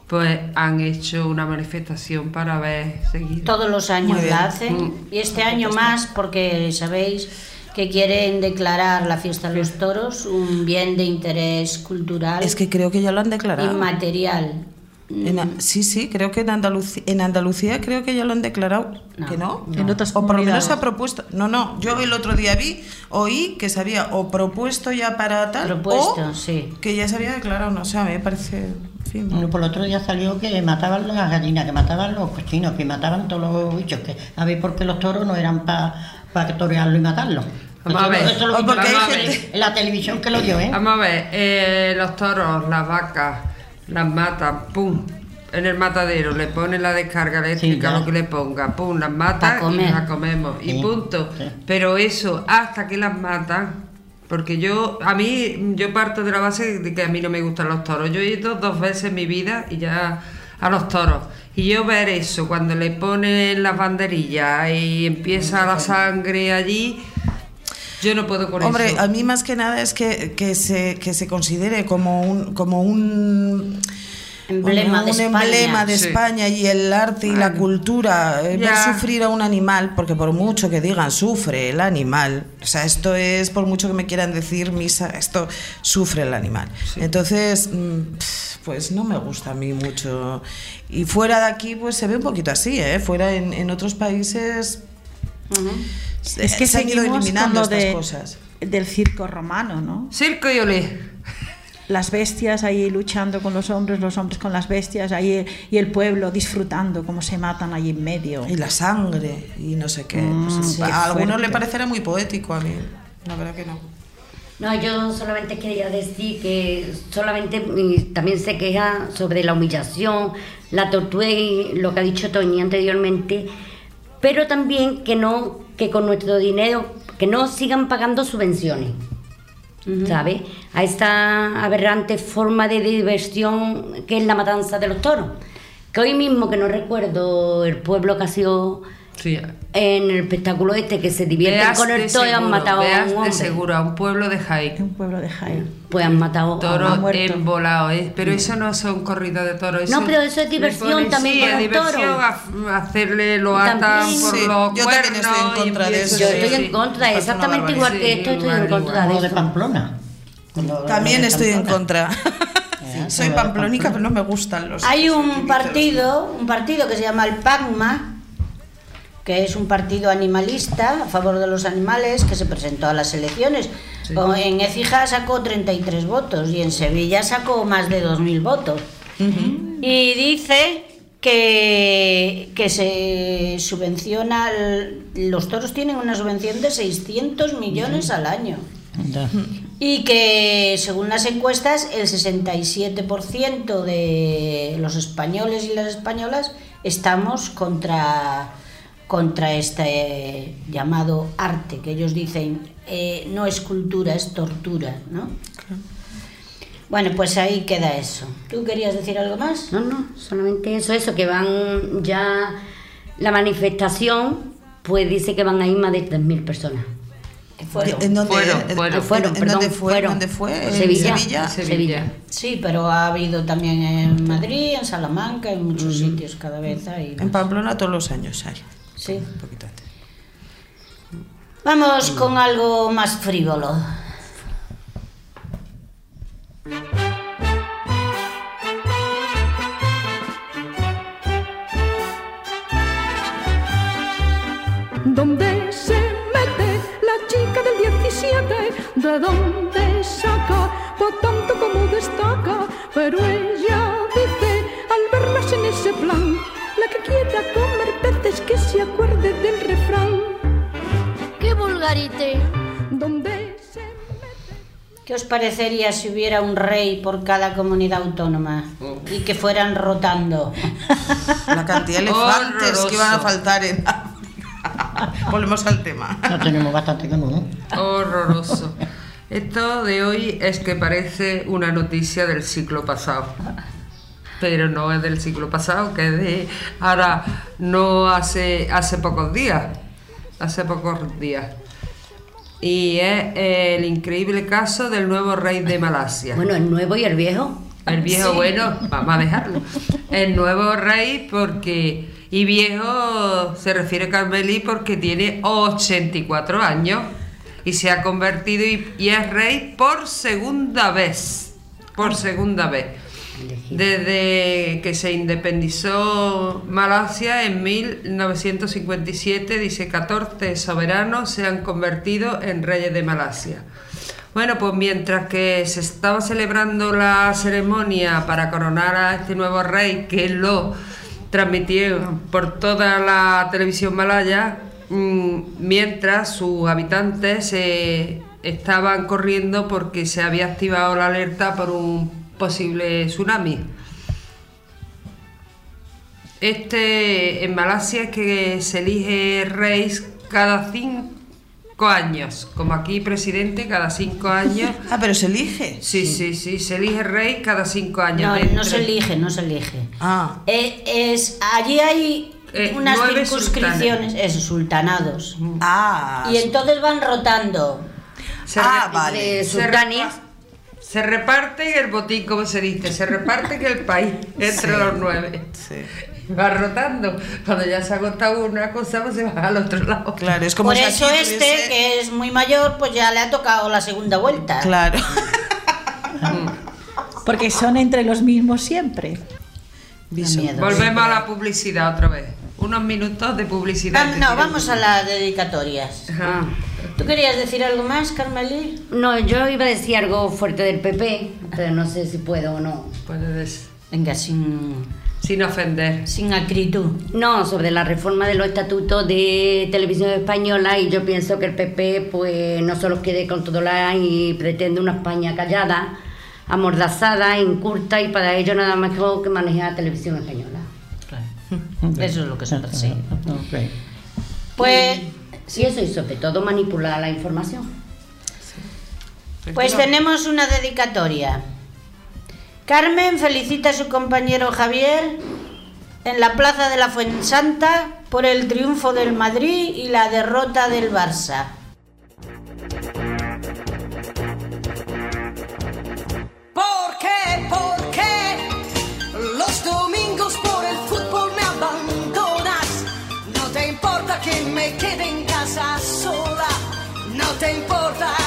pues han hecho una manifestación para ver seguir. Todos los años la hacen. Mm. y este año más porque sabéis que quieren declarar la fiesta de los toros un bien de interés cultural Es que creo que ya lo han declarado. inmaterial. En sí, sí, creo que en Andalucía, en Andalucía creo que ya lo han declarado. No, ¿Que no? En otras o por lo menos se ha propuesto. No, no, yo el otro día vi, oí que se había o propuesto ya para tal. Propuesto, o sí. Que ya se había declarado, no sé, a mí me parece. Bueno, por el otro día salió que mataban las gallinas, que mataban los cochinos, que mataban todos los bichos, que a ver por qué los toros no eran para torearlo y matarlo. Vamos a ver. Eso lo porque la televisión que lo dio, ¿eh? Vamos a ver, eh, los toros, las vacas, las matan, pum, en el matadero, le ponen la descarga eléctrica, lo que le ponga, pum, las matan y las comemos, y punto. sí. Pero eso, hasta que las matan, porque yo, a mí, yo parto de la base de que a mí no me gustan los toros. Yo he ido dos veces en mi vida y ya a los toros. Y yo ver eso, cuando le ponen las banderillas y empieza la sangre allí, yo no puedo con Hombre, eso. a mí más que nada es que, que, se, que se considere como un, como un Emblema un de España. emblema de Sí. España y el arte y la cultura. eh, Ver Ya. sufrir a un animal, porque por mucho que digan sufre el animal, o sea, esto es por mucho que me quieran decir misa, esto sufre el animal. Entonces, mm, pues no me gusta a mí mucho. Y fuera de aquí, pues se ve un poquito así, ¿eh? Fuera en, en otros países. Es que se han ido eliminando estas de- cosas. del circo romano, ¿no? Circo y olé. Las bestias ahí luchando con los hombres, los hombres con las bestias, ahí y el pueblo disfrutando cómo se matan ahí en medio. Y la sangre y no sé qué. Mm, Pues, a algunos le parecerá muy poético, a mí la verdad que no. No, yo solamente quería decir que solamente mm, también se queja sobre la humillación, la tortura y lo que ha dicho Toñi anteriormente, pero también que no, que con nuestro dinero, que no sigan pagando subvenciones. ¿Sabes? A esta aberrante forma de diversión que es la matanza de los toros. Que hoy mismo, que no recuerdo el pueblo que ha sido Sí. en el espectáculo este, que se divierten Veas con de el toro y han matado a un hombre. de seguro, a un pueblo de Jaén. Un pueblo de Jaén. Pues han matado a Toro un muerto. embolado, ¿eh? pero eso no son corridas de toros. No, pero eso es diversión también sí, con es los diversión toros. a- a hacerle lo atan También. por Sí, los yo también estoy en contra de eso, Yo estoy en contra, exactamente igual que esto, estoy en contra de de eso. Pamplona. Como lo- También de estoy en Pamplona. contra. Soy de pamplónica, Pamplona. pero no me gustan los. Hay un partido, un partido que se llama el PACMA, que es un partido animalista a favor de los animales que se presentó a las elecciones. En Écija sacó 33 votos y en Sevilla sacó más de 2.000 votos. Y dice que, que se subvenciona, el- los toros tienen una subvención de 600 millones al año. Y que según las encuestas el 67% de los españoles y las españolas estamos contra, contra este llamado arte, que ellos dicen eh, no es cultura, es tortura. ¿no? Bueno, pues ahí queda eso. ¿Tú querías decir algo más? No, no, solamente eso, eso, que van ya la manifestación, pues dice que van a ir más de 3.000 personas. Fueron. ¿En dónde, Fueron, en- fueron. en- Fueron, en perdón, dónde fue? fueron. ¿Dónde fue? En ¿En Sevilla. Sevilla. Sí, pero ha habido también en Madrid, en Salamanca, en muchos sitios cada vez hay. En Pamplona todos los años hay. Sí. Un poquito antes. Vamos con algo más frívolo. ¿Dónde se mete la chica del 17? ¿De dónde saca? Por tanto como destaca. Pero ella dice, al verlas en ese plan, la que quiera comer que se acuerde del refrán. ¡Qué vulgarite! ¿Dónde se ¿Qué os parecería si hubiera un rey por cada comunidad autónoma y que fueran rotando? La cantidad de elefantes que iban a Horroroso. faltar en Volvemos al tema. No tenemos bastante que no, ¿no? Horroroso. Esto de hoy es que parece una noticia del siglo pasado. Pero no es del siglo pasado, que es de ahora, no hace, hace pocos días. Hace pocos días. Y es el increíble caso del nuevo rey de Malasia. Bueno, el nuevo y el viejo. El viejo, bueno, vamos a dejarlo. El nuevo rey porque... Y viejo se refiere a Carmelí porque tiene 84 años y se ha convertido y, y es rey por segunda vez. Por segunda vez. Desde que se independizó Malasia en 1957, dice 14 soberanos se han convertido en reyes de Malasia. Bueno, pues mientras que se estaba celebrando la ceremonia para coronar a este nuevo rey, que lo transmitió por toda la televisión malaya, mm, mientras sus habitantes se estaban corriendo porque se había activado la alerta por un posible tsunami. Este en Malasia es que se elige rey cada cinco años, como aquí presidente cada cinco años. Ah, pero se elige. Sí, sí, sí, se elige rey cada cinco años. No, no se elige, no se elige. Ah. Eh, es, allí hay Eh, unas circunscripciones, es sultanados. Ah. Y entonces van rotando. Se Ah, vale. Se, se reparte el botín, como se dice, se reparte que el país entre Sí. los nueve. Sí. Va rotando. Cuando ya se ha agotado una cosa, pues se va al otro lado. Claro, es como Por si eso este, tuviese- que es muy mayor, pues ya le ha tocado la segunda vuelta. Claro. Porque son entre los mismos siempre. Miedo. Volvemos a la publicidad otra vez. Unos minutos de publicidad. No, vamos a las dedicatorias. Ajá. ¿Tú querías decir algo más, Carmelí? No, yo iba a decir algo fuerte del PP, pero no sé si puedo o no. Puedes, Venga, sin, sin ofender. sin acritud. No, sobre la reforma de los estatutos de televisión española y yo pienso que el PP pues no solo quede con todo la y pretende una España callada, amordazada, incurta y para ello nada mejor que manejar la televisión española. Eso es lo que se persigue. Ok. Pues, Y eso y sobre todo manipular la información. pues tenemos una dedicatoria. Carmen felicita a su compañero Javier en la plaza de la Fuensanta por el triunfo del Madrid y la derrota del Barça. Te importa.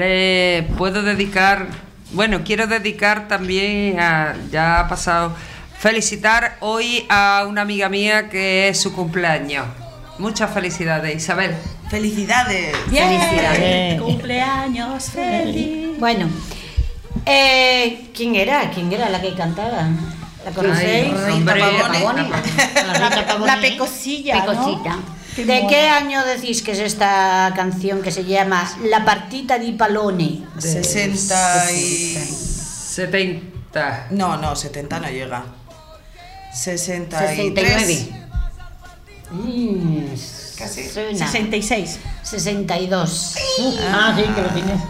Le puedo dedicar, bueno, quiero dedicar también, a, ya ha pasado, felicitar hoy a una amiga mía que es su cumpleaños. Muchas felicidades, Isabel. Felicidades. Felicidades. Cumpleaños feliz. Bueno, eh, ¿quién era? ¿Quién era la que cantaba? ¿La conocéis? Ay, hombre, Pavone. La pecosilla, ¿no? Qué ¿De mono. qué año decís que es esta canción que se llama La partita di Palone? 60 y... 70. No, no, 70 no llega. 63. 69. Mm, Casi. suena. 66. 62. Ah, sí, que lo tienes.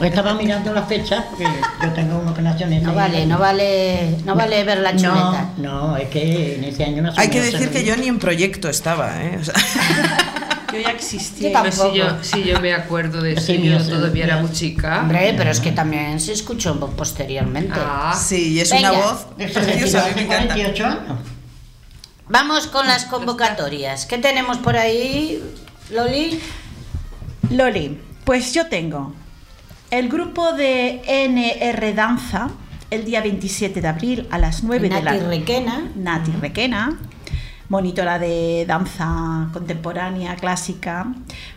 Pues estaba mirando las fechas, porque yo tengo uno que nació en ese No año. vale, no vale, no vale ver la chuleta. No, no, es que en ese año nació Hay que decir que yo ni en proyecto estaba, ¿eh? O sea, Yo ya existía. Yo si yo, si yo me acuerdo de eso, Sí, yo todavía era muy chica. Hombre, pero es que también se escuchó posteriormente. Ah, sí, y es Venga. una voz preciosa, a mí hace me encanta. 48 años. Vamos con las convocatorias. ¿Qué tenemos por ahí, Loli? Loli, pues yo tengo el grupo de NR Danza el día 27 de abril a las 9 de la Nati Requena. Nati Requena, monitora de danza contemporánea, clásica.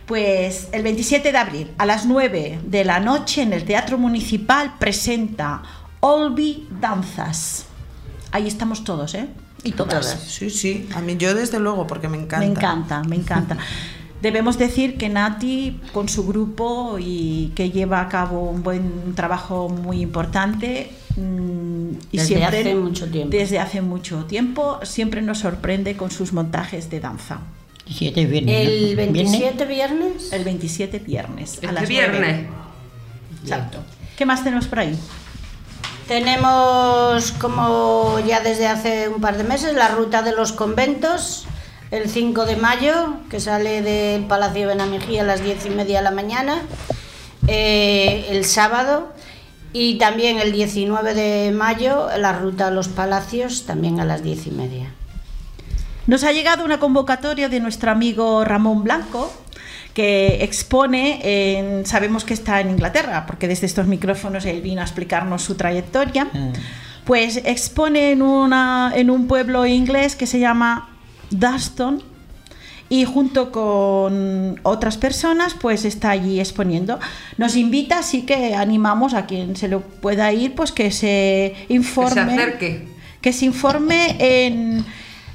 Pues el 27 de abril a las 9 de la noche en el Teatro Municipal presenta Olvi Danzas. Ahí estamos todos, ¿eh? Y todas. Sí, sí, a mí yo desde luego, porque me encanta. Me encanta, me encanta. Debemos decir que Nati, con su grupo y que lleva a cabo un buen trabajo muy importante, mm, y Desde siempre, hace mucho tiempo. Desde hace mucho tiempo, siempre nos sorprende con sus montajes de danza. 17 viernes. El ¿no? 27 viernes. El 27 viernes. a este las viernes. 9. Exacto. ¿Qué más tenemos por ahí? Tenemos, como ya desde hace un par de meses, la ruta de los conventos, el 5 de mayo, que sale del Palacio de Benamejía a las 10 y media de la mañana, eh, el sábado, y también el 19 de mayo, la ruta a los palacios, también a las 10 y media. Nos ha llegado una convocatoria de nuestro amigo Ramón Blanco, que expone, en- sabemos que está en Inglaterra, porque desde estos micrófonos él vino a explicarnos su trayectoria, pues expone en, una, en un pueblo inglés que se llama Durston y junto con otras personas pues está allí exponiendo. Nos invita, así que animamos a quien se lo pueda ir, pues que se informe acerque. que se informe en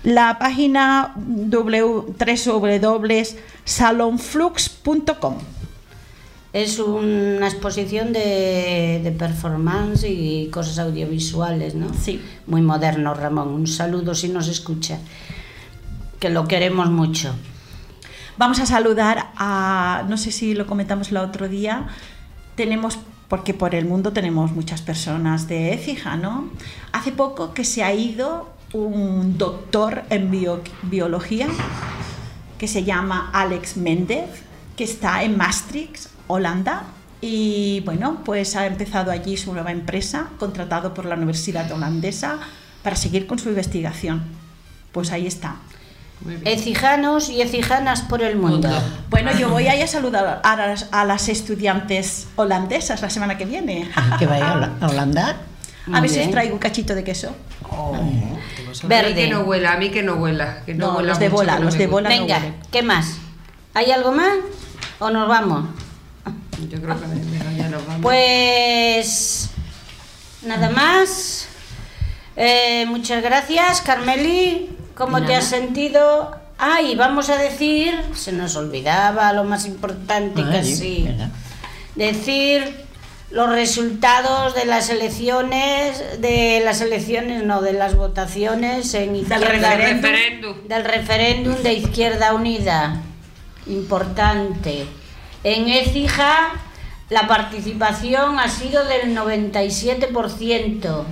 la página www.salonflux.com. Es una exposición de, de performance y cosas audiovisuales, ¿no? Sí. Muy moderno, Ramón. Un saludo si nos escucha. Que lo queremos mucho. Vamos a saludar a, no sé si lo comentamos el otro día, tenemos, porque por el mundo tenemos muchas personas de Écija, ¿no? Hace poco que se ha ido un doctor en bio- biología que se llama Alex Méndez, que está en Maastricht, Holanda. Y bueno, pues ha empezado allí su nueva empresa, contratado por la Universidad Holandesa para seguir con su investigación. Pues ahí está. Ecijanos y ecijanas por el mundo. Bueno, yo voy a ir a saludar a las, a las estudiantes holandesas la semana que viene. Que vaya a Hola- a Holanda. A Muy bien. os traigo un cachito de queso. A mí Verde. que no huela, a mí que no huela. Que no, No, huela los de mucho, bola, los de bola. Venga. ¿qué más? ¿Hay algo más? ¿O nos vamos? Yo creo que ya nos vamos. Pues nada más. Eh, muchas gracias, Carmeli. ¿Cómo te has sentido? Ah, y vamos a decir, se nos olvidaba lo más importante Ah, casi. Decir los resultados de las elecciones, de las elecciones, no, de las votaciones en Izquierda referéndum. referéndum. del referéndum de Izquierda Unida. Importante. En Écija la participación ha sido del 97%.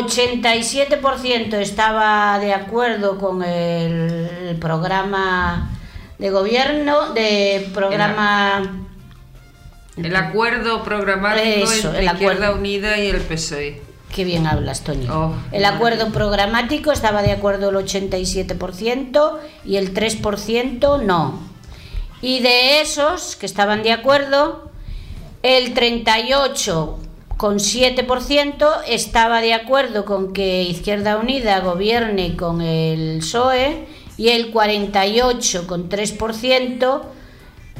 87% estaba de acuerdo con el, programa de gobierno, de programa... El acuerdo programático Eso, entre el Izquierda acuerdo. Unida y el PSOE. Qué bien hablas, Toño. Oh, el acuerdo programático estaba de acuerdo el 87% y el 3% no. Y de esos que estaban de acuerdo, El 38,7% estaba de acuerdo con que Izquierda Unida gobierne con el PSOE y el 48,3%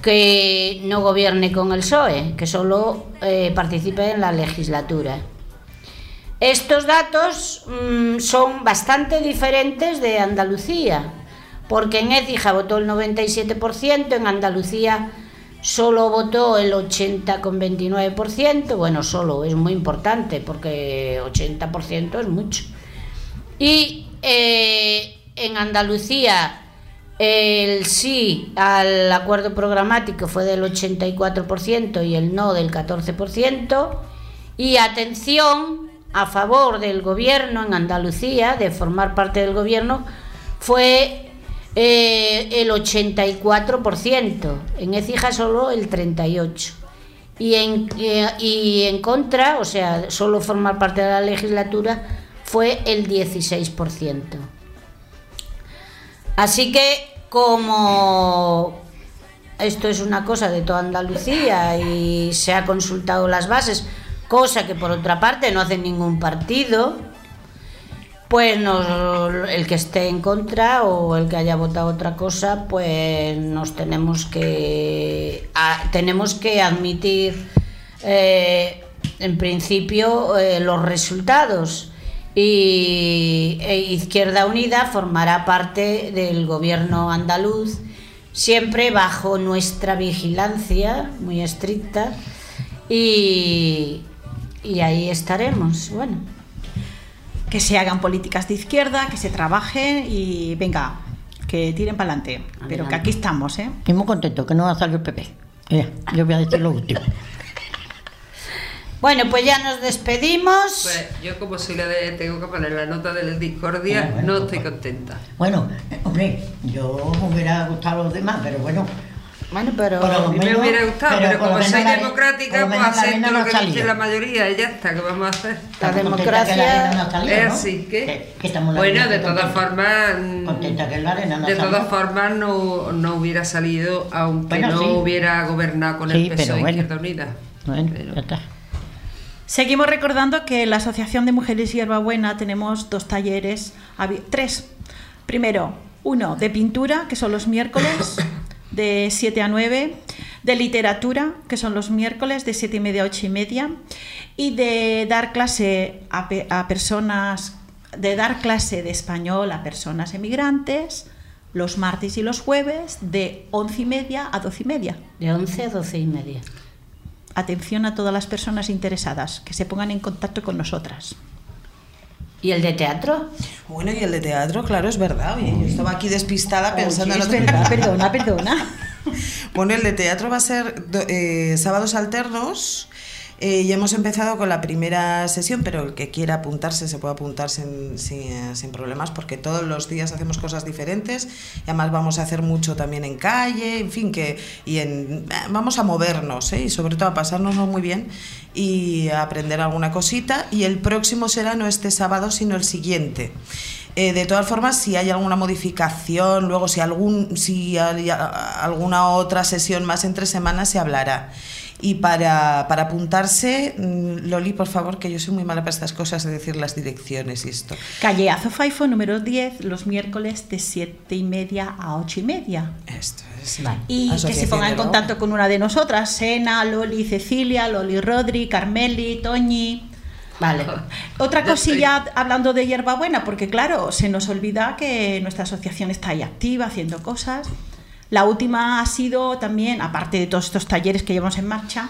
que no gobierne con el PSOE, que solo eh, participe en la legislatura. Estos datos mm, son bastante diferentes de Andalucía, porque en Écija votó el 97%, en Andalucía solo votó el 80,29%, bueno, solo es muy importante porque 80% es mucho. Y eh, en Andalucía el sí al acuerdo programático fue del 84% y el no del 14%. Y atención, a favor del gobierno en Andalucía, de formar parte del gobierno, fue eh, el 84%. En Écija solo el 38%. Y en, eh, y en contra, o sea, solo formar parte de la legislatura, fue el 16%. Así que como esto es una cosa de toda Andalucía y se ha consultado las bases, cosa que por otra parte no hace ningún partido, pues el que esté en contra o el que haya votado otra cosa, pues nos tenemos que tenemos que admitir eh, en principio eh, los resultados. Y e Izquierda Unida formará parte del gobierno andaluz siempre bajo nuestra vigilancia muy estricta y, y ahí estaremos. Bueno Que se hagan políticas de izquierda, que se trabaje y venga, que tiren para adelante. Pero que aquí estamos, ¿eh? Estoy muy contento que no ha salido el PP. Mira, yo voy a decir lo último. Bueno, pues ya nos despedimos. Pues yo como soy la de tengo que poner la nota de la discordia, no estoy contenta. Bueno, eh, hombre, yo me hubiera gustado los demás, pero bueno. Bueno, pero Por lo me hubiera gustado, pero, como soy la- democrática, pues acepto lo que dice la mayoría y ya está, ¿qué vamos a hacer? La que democracia arena no ha salido, Es así que, Que- que estamos la bueno, de todas formas, Contenta que la arena no de todas formas no, no hubiera salido aunque Bueno, no sí. hubiera gobernado con Sí, el PSOE pero bueno. Izquierda Unida. Bueno, Pero- ya está. Seguimos recordando que en la Asociación de Mujeres Hierbabuena tenemos dos talleres, tres. Primero, uno de pintura, que son los miércoles de 7 a 9, de literatura, que son los miércoles de 7 y media a 8 y media, y de dar clase a, a personas, de dar clase de español a personas emigrantes los martes y los jueves de 11 y media a 12 y media. de 11 a 12 y media. Atención a todas las personas interesadas que se pongan en contacto con nosotras. ¿Y el de teatro? Bueno, y el de teatro, claro, es verdad. Oye, yo estaba aquí despistada pensando Oye, en es otro- verdad, perdona, perdona. Bueno, el de teatro va a ser eh, sábados alternos. Eh, ya hemos empezado con la primera sesión, pero el que quiera apuntarse se puede apuntar sin, sin- sin problemas, porque todos los días hacemos cosas diferentes. Y además vamos a hacer mucho también en calle, en fin, que y en, eh, vamos a movernos ¿eh? y sobre todo a pasárnoslo muy bien y a aprender alguna cosita. Y el próximo será no este sábado, sino el siguiente. Eh, de todas formas, si hay alguna modificación, luego si, algún, si hay alguna otra sesión más entre semanas, se hablará. Y para, para apuntarse, mm, Loli, por favor, que yo soy muy mala para estas cosas de decir las direcciones y esto. Calle Azofaifo, número 10, los miércoles de 7 y media a 8 y media. Esto es. Y que se Asociación ponga en contacto con una de nosotras, Sena, Loli, Cecilia, Loli Rodri, Carmeli, Toñi. Vale. Otra cosilla hablando de hierbabuena, porque claro, se nos olvida que nuestra asociación está ahí activa, haciendo cosas. La última ha sido también, aparte de todos estos talleres que llevamos en marcha,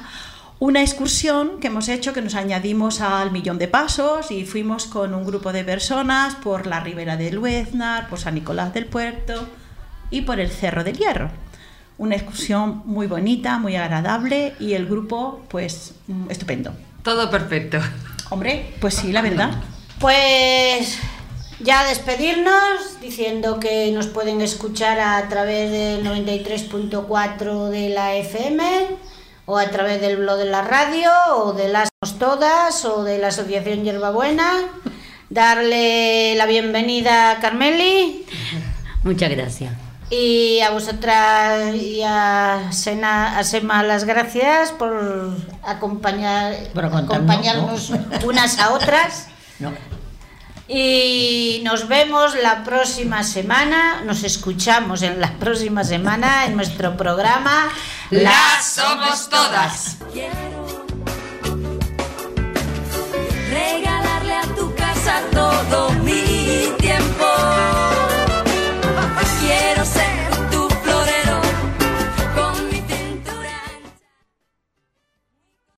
una excursión que hemos hecho, que nos añadimos al Millón de Pasos y fuimos con un grupo de personas por la ribera del Lueznar, por San Nicolás del Puerto y por el Cerro del Hierro. Una excursión muy bonita, muy agradable y el grupo, pues, mm, estupendo. Todo perfecto. Hombre, pues sí, la verdad. Pues ya despedirnos diciendo que nos pueden escuchar a través del 93.4 de la FM o a través del blog de la radio o de las todas o de la Asociación Hierbabuena. Darle la bienvenida a Carmeli Muchas gracias. Y a vosotras y a Sena, a Sema las gracias por acompañar, Por acompañarnos unas a otras. No. Y nos vemos la próxima semana, nos escuchamos en la próxima semana en nuestro programa Las Somos Todas. Regalarle a tu casa todo mi tiempo. Quiero ser